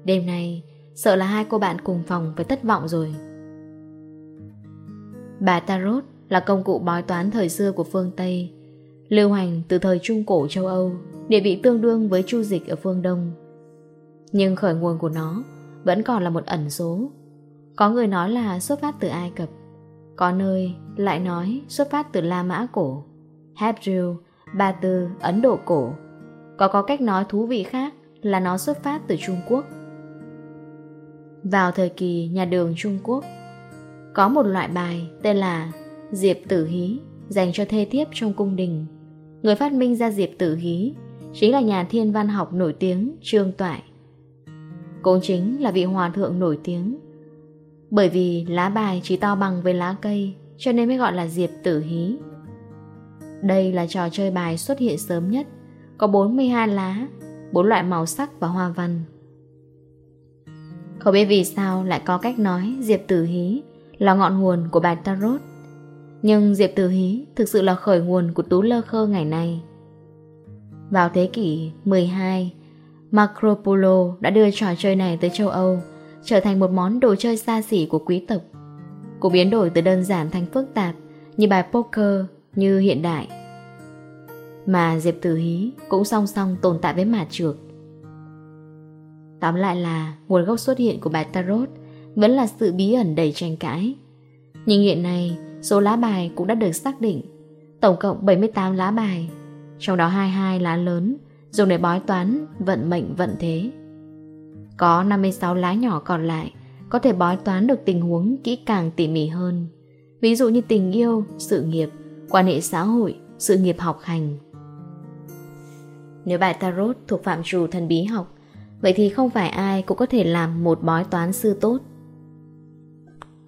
Đêm nay Sợ là hai cô bạn cùng phòng với thất vọng rồi. Bà Tarot là công cụ bói toán thời xưa của phương Tây Lưu hành từ thời Trung Cổ châu Âu Địa vị tương đương với chu dịch ở phương Đông. Nhưng khởi nguồn của nó Vẫn còn là một ẩn số. Có người nói là xuất phát từ Ai Cập Có nơi lại nói xuất phát từ La Mã Cổ Hebrew, Ba Tư, Ấn Độ Cổ. Có có cách nói thú vị khác là nó xuất phát từ Trung Quốc vào thời kỳ nhà đường Trung Quốc. Có một loại bài tên là Diệp Tử Hí dành cho thê thiếp trong cung đình. Người phát minh ra Diệp Tử Hí chính là nhà thiên văn học nổi tiếng Trương Toại. Cũng chính là vị hòa thượng nổi tiếng. Bởi vì lá bài chỉ to bằng với lá cây cho nên mới gọi là Diệp Tử Hí. Đây là trò chơi bài xuất hiện sớm nhất, có 42 lá, bốn loại màu sắc và hoa văn. Không biết vì sao lại có cách nói Diệp Tử Hí là ngọn nguồn của bài Tarot. Nhưng Diệp Tử Hí thực sự là khởi nguồn của Tú Lơ Khơ ngày nay. Vào thế kỷ 12, Marco Polo đã đưa trò chơi này tới châu Âu, trở thành một món đồ chơi xa xỉ của quý tộc. Cũng biến đổi từ đơn giản thành phức tạp như bài poker như hiện đại. Mà Diệp Tử Hí cũng song song tồn tại với mạt trược. Tóm lại là nguồn gốc xuất hiện của bài Tarot vẫn là sự bí ẩn đầy tranh cãi. Nhưng hiện nay, số lá bài cũng đã được xác định, tổng cộng 78 lá bài, trong đó 22 lá lớn dùng để bói toán vận mệnh vận thế. Có 56 lá nhỏ còn lại có thể bói toán được tình huống kỹ càng tỉ mỉ hơn, ví dụ như tình yêu, sự nghiệp, quan hệ xã hội, sự nghiệp học hành. Nếu bài Tarot thuộc phạm trù thần bí học, Vậy thì không phải ai cũng có thể làm một bói toán sư tốt.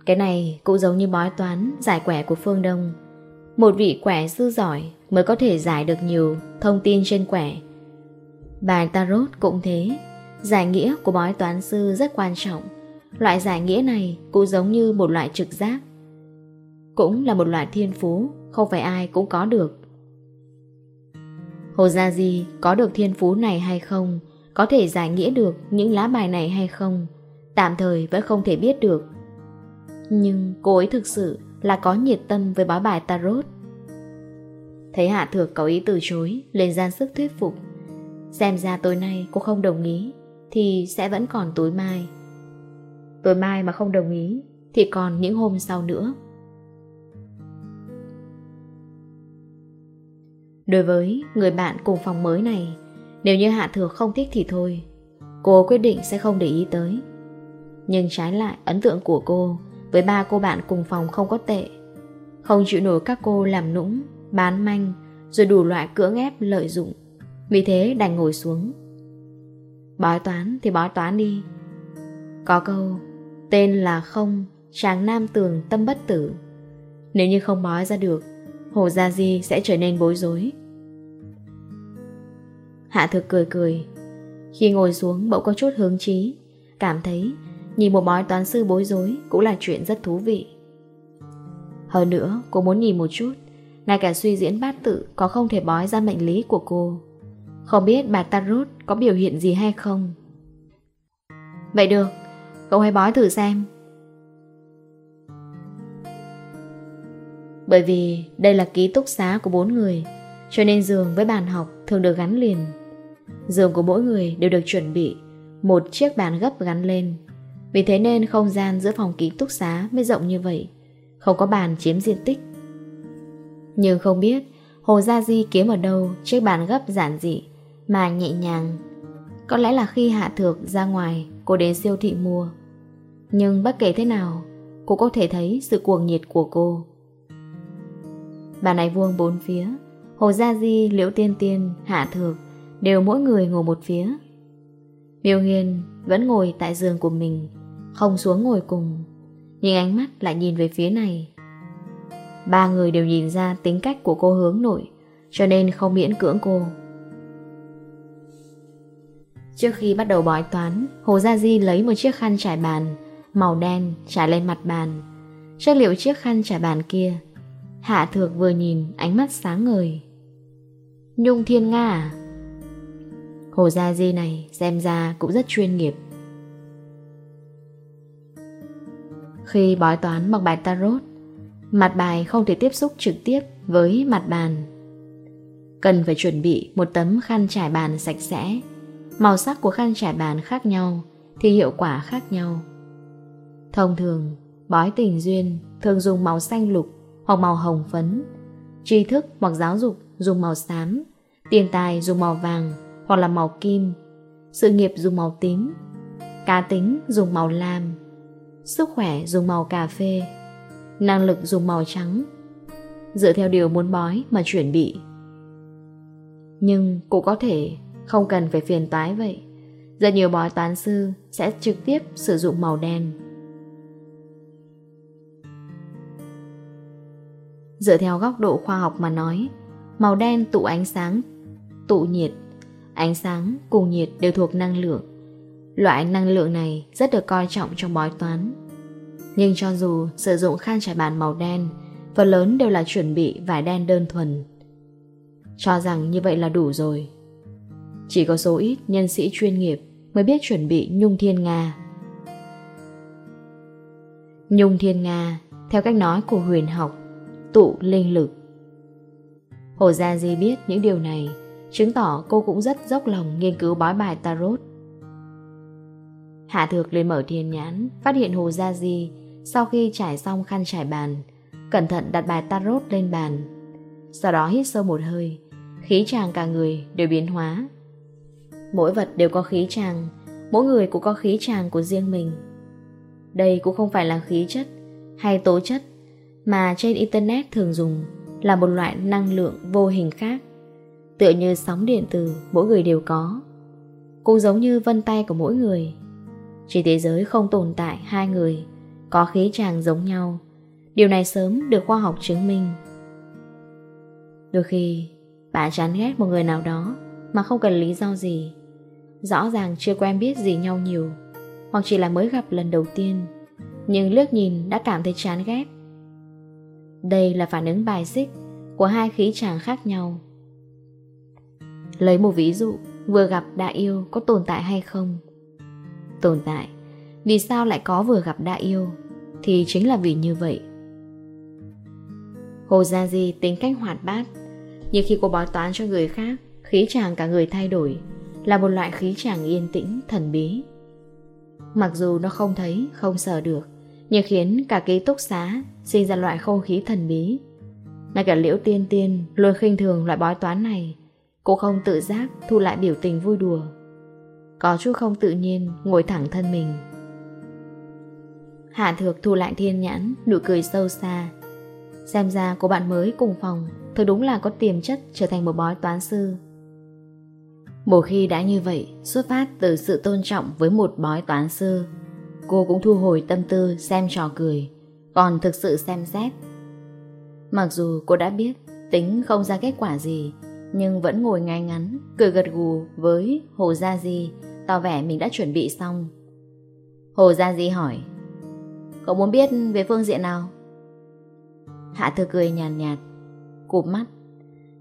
Cái này cũng giống như bói toán giải quẻ của phương Đông. Một vị quẻ sư giỏi mới có thể giải được nhiều thông tin trên quẻ. Bài tarot cũng thế. Giải nghĩa của bói toán sư rất quan trọng. Loại giải nghĩa này cũng giống như một loại trực giác. Cũng là một loại thiên phú, Không phải ai cũng có được. Hồ Gia Di có được thiên phú này hay không? có thể giải nghĩa được những lá bài này hay không, tạm thời vẫn không thể biết được. Nhưng cô ấy thực sự là có nhiệt tâm với bói bài Tarot. Thấy Hạ Thược có ý từ chối, liền gian sức thuyết phục. Xem ra tối nay cô không đồng ý, thì sẽ vẫn còn tối mai. Tối mai mà không đồng ý, thì còn những hôm sau nữa. Đối với người bạn cùng phòng mới này nếu như Hạ Thừa không thích thì thôi, Cô quyết định sẽ không để ý tới. Nhưng trái lại, ấn tượng của cô Với ba cô bạn cùng phòng không có tệ. Không chịu nổi các cô làm nũng, Bán manh, Rồi đủ loại cưỡng ép lợi dụng. Vì thế đành ngồi xuống. Bói toán thì bói toán đi. Có câu, Tên là không, Chàng nam tường tâm bất tử. Nếu như không bói ra được, Hồ Gia Di sẽ trở nên bối rối. Hạ thực cười cười. Khi ngồi xuống, bỗng có chút hướng chí. Cảm thấy, nhìn một bói toán sư bối rối Cũng là chuyện rất thú vị. Hơn nữa, cô muốn nhìn một chút. Ngay cả suy diễn bát tự Có không thể bói ra mệnh lý của cô. Không biết bà Tarot có biểu hiện gì hay không? Vậy được, Cậu hãy bói thử xem. Bởi vì đây là ký túc xá của bốn người, Cho nên giường với bàn học thường được gắn liền. Giường của mỗi người đều được chuẩn bị Một chiếc bàn gấp gắn lên. Vì thế nên không gian giữa phòng ký túc xá mới rộng như vậy Không có bàn chiếm diện tích. Nhưng không biết Hồ Gia Di kiếm ở đâu Chiếc bàn gấp giản dị Mà nhẹ nhàng. Có lẽ là khi Hạ Thược ra ngoài Cô đến siêu thị mua. Nhưng bất kể thế nào Cô có thể thấy sự cuồng nhiệt của cô. Bàn này vuông bốn phía Hồ Gia Di, Liễu Tiên Tiên, Hạ Thược đều mỗi người ngồi một phía. Miêu Hiên vẫn ngồi tại giường của mình, không xuống ngồi cùng, nhưng ánh mắt lại nhìn về phía này. Ba người đều nhìn ra tính cách của cô hướng nội, cho nên không miễn cưỡng cô. Trước khi bắt đầu bói toán, Hồ Gia Di lấy một chiếc khăn trải bàn, màu đen trải lên mặt bàn. Chất liệu chiếc khăn trải bàn kia, Hạ Thược vừa nhìn ánh mắt sáng ngời. Nhung Thiên Nga à? Hồ Gia Di này xem ra cũng rất chuyên nghiệp. Khi bói toán bằng bài tarot Mặt bài không thể tiếp xúc trực tiếp với mặt bàn. Cần phải chuẩn bị một tấm khăn trải bàn sạch sẽ Màu sắc của khăn trải bàn khác nhau Thì hiệu quả khác nhau. Thông thường, bói tình duyên thường dùng màu xanh lục hoặc màu hồng phấn. Tri thức hoặc giáo dục dùng màu xám, tiền tài dùng màu vàng hoặc là màu kim, sự nghiệp dùng màu tím, cá tính dùng màu lam, sức khỏe dùng màu cà phê, năng lực dùng màu trắng. Dựa theo điều muốn bói mà chuẩn bị. Nhưng cũng có thể không cần phải phiền toái vậy. Rất nhiều bói toán sư sẽ trực tiếp sử dụng màu đen. Dựa theo góc độ khoa học mà nói, màu đen tụ ánh sáng, tụ nhiệt ánh sáng cùng nhiệt đều thuộc năng lượng. Loại năng lượng này rất được coi trọng trong bói toán. Nhưng cho dù sử dụng khăn trải bàn màu đen, phần lớn đều là chuẩn bị vải đen đơn thuần. Cho rằng như vậy là đủ rồi. Chỉ có số ít nhân sĩ chuyên nghiệp mới biết chuẩn bị nhung thiên Nga. Nhung thiên Nga, theo cách nói của huyền học, tụ linh lực. Hồ Gia Di biết những điều này, chứng tỏ cô cũng rất dốc lòng nghiên cứu bói bài tarot. Hạ Thược lên mở thiên nhãn, phát hiện Hồ Gia Di sau khi trải xong khăn trải bàn, cẩn thận đặt bài tarot lên bàn. Sau đó hít sâu một hơi, khí chàng cả người đều biến hóa. Mỗi vật đều có khí chàng, mỗi người cũng có khí chàng của riêng mình. Đây cũng không phải là khí chất hay tố chất mà trên Internet thường dùng là một loại năng lượng vô hình khác. Tựa như sóng điện từ mỗi người đều có. Cũng giống như vân tay của mỗi người, Trên thế giới không tồn tại hai người, Có khí chàng giống nhau. Điều này sớm được khoa học chứng minh. Đôi khi Bạn chán ghét một người nào đó Mà không cần lý do gì. Rõ ràng chưa quen biết gì nhau nhiều, Hoặc chỉ là mới gặp lần đầu tiên, Nhưng liếc nhìn đã cảm thấy chán ghét. Đây là phản ứng bài xích Của hai khí chàng khác nhau. Lấy một ví dụ, vừa gặp đã yêu có tồn tại hay không? Tồn tại, vì sao lại có vừa gặp đã yêu? Thì chính là vì như vậy. Hồ Gia Di tính cách hoạt bát, nhưng khi cô bói toán cho người khác, khí chàng cả người thay đổi, là một loại khí chàng yên tĩnh, thần bí. Mặc dù nó không thấy, không sờ được, nhưng khiến cả ký túc xá sinh ra loại không khí thần bí. Ngay cả liễu tiên tiên luôn khinh thường loại bói toán này, Cô không tự giác thu lại biểu tình vui đùa. Có chút không tự nhiên, ngồi thẳng thân mình. Hạ thược thu lại thiên nhãn, Nụ cười sâu xa. Xem ra cô bạn mới cùng phòng, Thật đúng là có tiềm chất trở thành một bói toán sư. Một khi đã như vậy, Xuất phát từ sự tôn trọng với một bói toán sư, Cô cũng thu hồi tâm tư xem trò cười, Còn thực sự xem xét. Mặc dù cô đã biết tính không ra kết quả gì nhưng vẫn ngồi ngay ngắn, cười gật gù với Hồ Gia Di, tỏ vẻ mình đã chuẩn bị xong. Hồ Gia Di hỏi, cậu muốn biết về phương diện nào? Hạ Thư cười nhàn nhạt, nhạt, cụp mắt.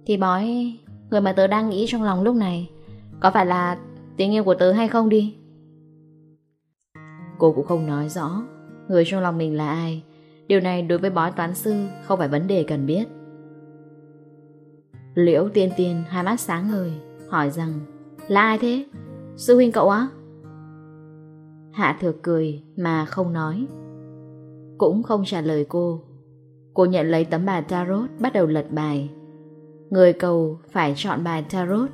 Thì bói, người mà tớ đang nghĩ trong lòng lúc này, có phải là tình yêu của tớ hay không đi? Cô cũng không nói rõ người trong lòng mình là ai. Điều này đối với bói toán sư không phải vấn đề cần biết. Liễu tiên tiên hai mắt sáng ngời, Hỏi rằng, Là ai thế? Sư huynh cậu á? Hạ thược cười mà không nói. Cũng không trả lời cô. Cô nhận lấy tấm bài tarot Bắt đầu lật bài. Người cầu phải chọn bài tarot.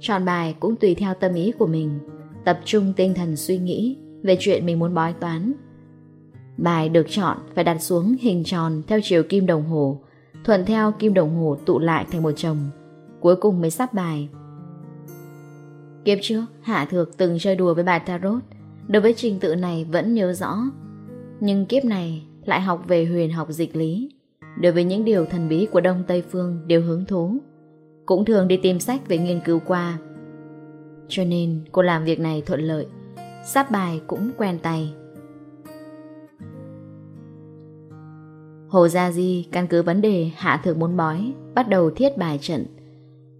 Chọn bài cũng tùy theo tâm ý của mình, Tập trung tinh thần suy nghĩ Về chuyện mình muốn bói toán. Bài được chọn phải đặt xuống hình tròn Theo chiều kim đồng hồ thuận theo kim đồng hồ tụ lại thành một chồng, cuối cùng mới sắp bài. Kiếp trước, Hạ Thược từng chơi đùa với bài Tarot, đối với trình tự này vẫn nhớ rõ. Nhưng kiếp này lại học về huyền học dịch lý, đối với những điều thần bí của Đông Tây Phương đều hứng thú. Cũng thường đi tìm sách về nghiên cứu qua. Cho nên cô làm việc này thuận lợi, sắp bài cũng quen tay. Hồ Gia Di căn cứ vấn đề hạ thượng muốn bói, bắt đầu thiết bài trận.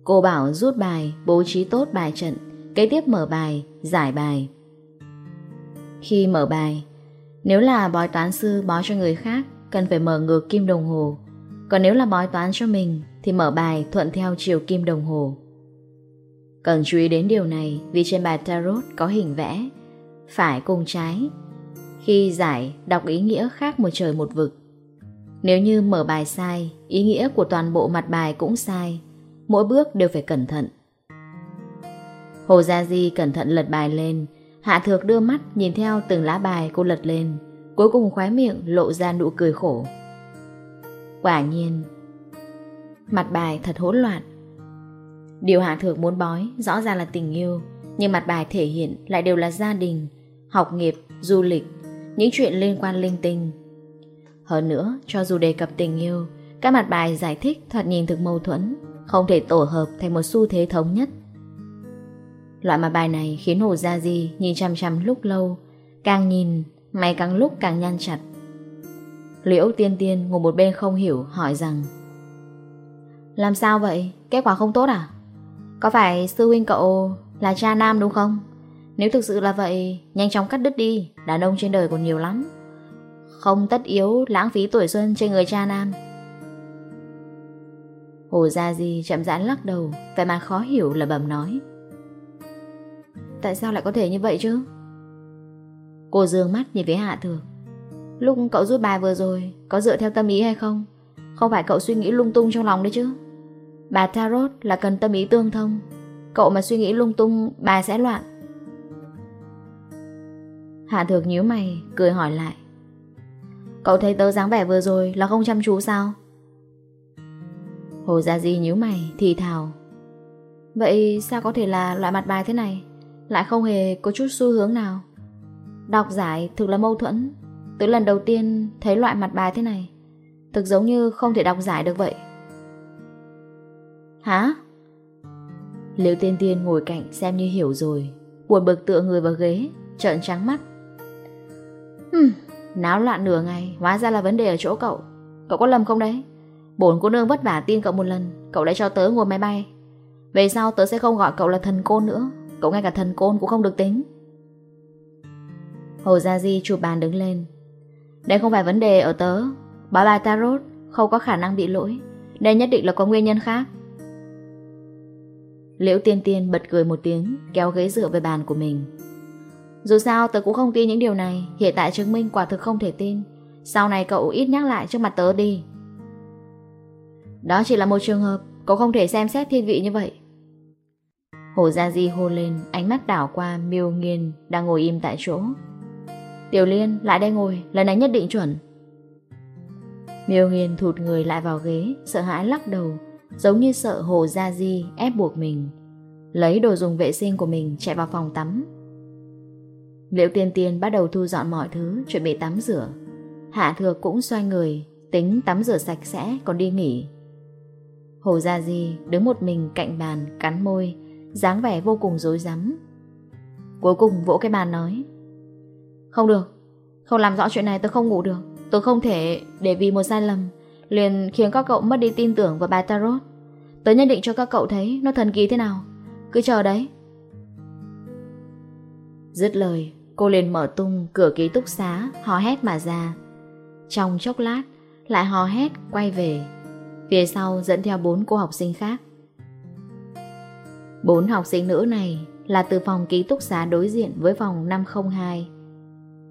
Cô bảo rút bài, bố trí tốt bài trận, kế tiếp mở bài, giải bài. Khi mở bài, nếu là bói toán sư bói cho người khác, cần phải mở ngược kim đồng hồ. Còn nếu là bói toán cho mình, thì mở bài thuận theo chiều kim đồng hồ. Cần chú ý đến điều này vì trên bài tarot có hình vẽ, phải cùng trái. Khi giải, đọc ý nghĩa khác một trời một vực. Nếu như mở bài sai, ý nghĩa của toàn bộ mặt bài cũng sai. Mỗi bước đều phải cẩn thận. Hồ Gia Di cẩn thận lật bài lên. Hạ Thược đưa mắt nhìn theo từng lá bài cô lật lên. Cuối cùng khóe miệng lộ ra nụ cười khổ. Quả nhiên, mặt bài thật hỗn loạn. Điều Hạ Thược muốn bói rõ ràng là tình yêu, nhưng mặt bài thể hiện lại đều là gia đình, học nghiệp, du lịch, những chuyện liên quan linh tinh hơn nữa, cho dù đề cập tình yêu, các mặt bài giải thích thoạt nhìn thực mâu thuẫn, không thể tổ hợp thành một xu thế thống nhất. Loại mặt bài này khiến Hồ Gia Di nhìn chăm chăm lúc lâu, càng nhìn, mày càng lúc càng nhăn chặt. Liễu Tiên Tiên ngồi một bên không hiểu hỏi rằng Làm sao vậy? Kết quả không tốt à? Có phải sư huynh cậu là cha nam đúng không? Nếu thực sự là vậy, nhanh chóng cắt đứt đi, đàn ông trên đời còn nhiều lắm không tất yếu lãng phí tuổi xuân trên người cha nam. Hồ Gia Di chậm rãi lắc đầu, vẻ mặt khó hiểu là bầm nói. Tại sao lại có thể như vậy chứ? Cô dương mắt nhìn với Hạ Thược. Lúc cậu rút bài vừa rồi, có dựa theo tâm ý hay không? Không phải cậu suy nghĩ lung tung trong lòng đấy chứ. Bà Tarot là cần tâm ý tương thông. Cậu mà suy nghĩ lung tung, bà sẽ loạn. Hạ Thược nhíu mày, cười hỏi lại. Cậu thấy tớ dáng vẻ vừa rồi là không chăm chú sao? Hồ Gia Di nhíu mày, thì thào. Vậy sao có thể là loại mặt bài thế này? Lại không hề có chút xu hướng nào. Đọc giải thực là mâu thuẫn. Tớ lần đầu tiên thấy loại mặt bài thế này. Thực giống như không thể đọc giải được vậy. Hả? Liễu Tiên Tiên ngồi cạnh xem như hiểu rồi. Buồn bực tựa người vào ghế, Trợn trắng mắt. Náo loạn nửa ngày, Hóa ra là vấn đề ở chỗ cậu. Cậu có lầm không đấy? Bổn cô nương vất vả tin cậu một lần, Cậu đã cho tớ ngồi máy bay. Về sau tớ sẽ không gọi cậu là thần côn nữa, Cậu ngay cả thần côn cũng không được tính. Hồ Gia Di chụp bàn đứng lên. Đây không phải vấn đề ở tớ. Bà bài Tarot không có khả năng bị lỗi. Đây nhất định là có nguyên nhân khác. Liễu Tiên Tiên bật cười một tiếng, Kéo ghế dựa về bàn của mình. Dù sao tớ cũng không tin những điều này, Hiện tại chứng minh quả thực không thể tin. Sau này cậu ít nhắc lại trước mặt tớ đi. Đó chỉ là một trường hợp, Cậu không thể xem xét thiên vị như vậy. Hồ Gia Di hô lên, Ánh mắt đảo qua miêu nghiền Đang ngồi im tại chỗ. Tiểu Liên, lại đây ngồi, Lần này nhất định chuẩn. Miêu nghiền thụt người lại vào ghế, Sợ hãi lắc đầu, Giống như sợ Hồ Gia Di ép buộc mình. Lấy đồ dùng vệ sinh của mình chạy vào phòng tắm. Liễu tiên tiên bắt đầu thu dọn mọi thứ, Chuẩn bị tắm rửa. Hạ Thừa cũng xoay người, Tính tắm rửa sạch sẽ, còn đi nghỉ. Hồ Gia Di đứng một mình cạnh bàn, Cắn môi, dáng vẻ vô cùng dối rắm. Cuối cùng vỗ cái bàn nói, Không được, Không làm rõ chuyện này tôi không ngủ được. Tôi không thể để vì một sai lầm, Liền khiến các cậu mất đi tin tưởng vào bài tarot. Tớ nhận định cho các cậu thấy Nó thần kỳ thế nào. Cứ chờ đấy. Dứt lời Cô liền mở tung cửa ký túc xá, Hò hét mà ra. Trong chốc lát, lại hò hét, quay về. Phía sau dẫn theo bốn cô học sinh khác. Bốn học sinh nữ này Là từ phòng ký túc xá đối diện với phòng 502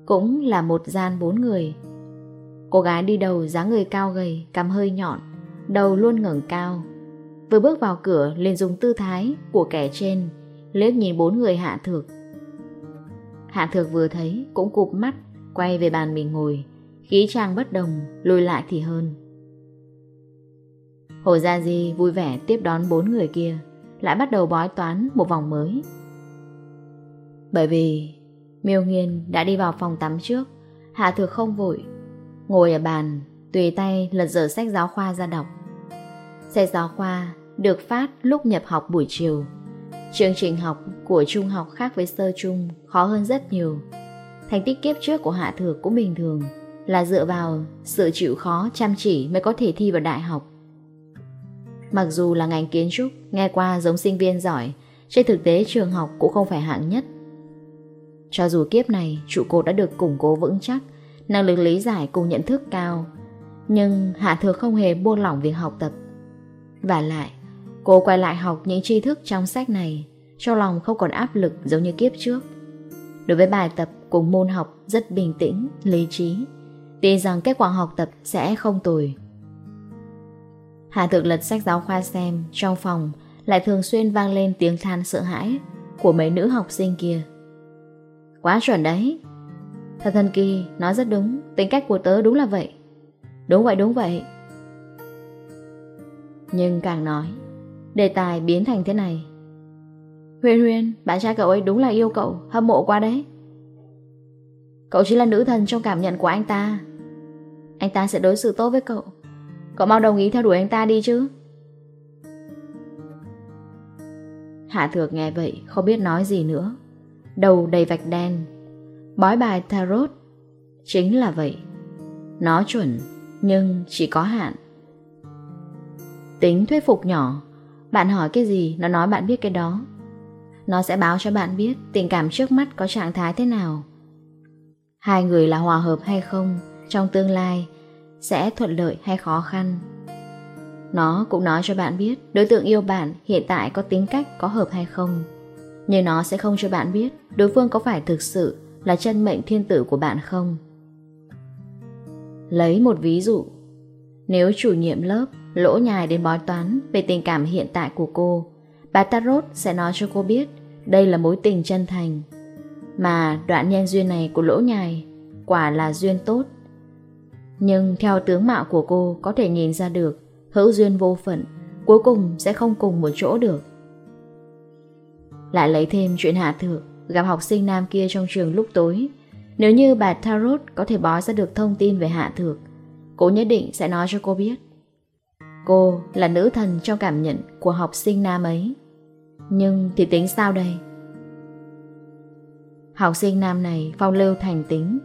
Cũng là một gian bốn người. Cô gái đi đầu dáng người cao gầy, Cằm hơi nhọn, Đầu luôn ngẩng cao. Vừa bước vào cửa liền dùng tư thái của kẻ trên, Liếc nhìn bốn người hạ thực Hạ Thược vừa thấy, cũng cụp mắt, Quay về bàn mình ngồi. Khí trang bất đồng, lùi lại thì hơn. Hồ Gia Di vui vẻ tiếp đón bốn người kia, Lại bắt đầu bói toán một vòng mới. Bởi vì, Miêu Nghiên đã đi vào phòng tắm trước, Hạ Thược không vội. Ngồi ở bàn, Tùy tay lật dở sách giáo khoa ra đọc. Sách giáo khoa được phát lúc nhập học buổi chiều. Chương trình học của trung học khác với sơ trung khó hơn rất nhiều. Thành tích kiếp trước của Hạ Thược cũng bình thường, là dựa vào sự chịu khó chăm chỉ mới có thể thi vào đại học. Mặc dù là ngành kiến trúc, nghe qua giống sinh viên giỏi, trên thực tế trường học cũng không phải hạng nhất. Cho dù kiếp này trụ cột đã được củng cố vững chắc, năng lực lý giải cùng nhận thức cao, nhưng Hạ Thược không hề buông lỏng việc học tập. Và lại, Cô quay lại học những tri thức trong sách này, trong lòng không còn áp lực giống như kiếp trước. Đối với bài tập cùng môn học rất bình tĩnh, lý trí, tin rằng kết quả học tập sẽ không tồi. Hà thực lật sách giáo khoa xem, trong phòng lại thường xuyên vang lên tiếng than sợ hãi của mấy nữ học sinh kia. Quá chuẩn đấy. Thật thần kỳ, nói rất đúng, tính cách của tớ đúng là vậy. Đúng vậy, đúng vậy. Nhưng càng nói, Đề tài biến thành thế này. Huyền Huyền, bạn trai cậu ấy đúng là yêu cậu, hâm mộ quá đấy. Cậu chỉ là nữ thần trong cảm nhận của anh ta. Anh ta sẽ đối xử tốt với cậu. Cậu mau đồng ý theo đuổi anh ta đi chứ. Hạ thược nghe vậy không biết nói gì nữa. Đầu đầy vạch đen. Bói bài tarot. Chính là vậy. Nó chuẩn nhưng chỉ có hạn. Tính thuyết phục nhỏ. Bạn hỏi cái gì, nó nói bạn biết cái đó. Nó sẽ báo cho bạn biết tình cảm trước mắt có trạng thái thế nào. Hai người là hòa hợp hay không, trong tương lai, sẽ thuận lợi hay khó khăn. Nó cũng nói cho bạn biết đối tượng yêu bạn hiện tại có tính cách có hợp hay không. Nhưng nó sẽ không cho bạn biết đối phương có phải thực sự là chân mệnh thiên tử của bạn không. Lấy một ví dụ, nếu chủ nhiệm lớp Lỗ nhài đến bói toán về tình cảm hiện tại của cô. Bà Tarot sẽ nói cho cô biết Đây là mối tình chân thành. Mà đoạn nhân duyên này của lỗ nhài Quả là duyên tốt. Nhưng theo tướng mạo của cô Có thể nhìn ra được Hữu duyên vô phận Cuối cùng sẽ không cùng một chỗ được. Lại lấy thêm chuyện hạ thượng Gặp học sinh nam kia trong trường lúc tối. Nếu như bà Tarot có thể bói ra được thông tin về hạ thượng, Cô nhất định sẽ nói cho cô biết Cô là nữ thần trong cảm nhận của học sinh nam ấy. Nhưng thì tính sao đây? Học sinh nam này phong lưu thành tính.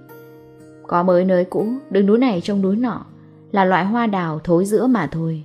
Có mới nới cũ, đứng núi này trong núi nọ, là loại hoa đào thối giữa mà thôi.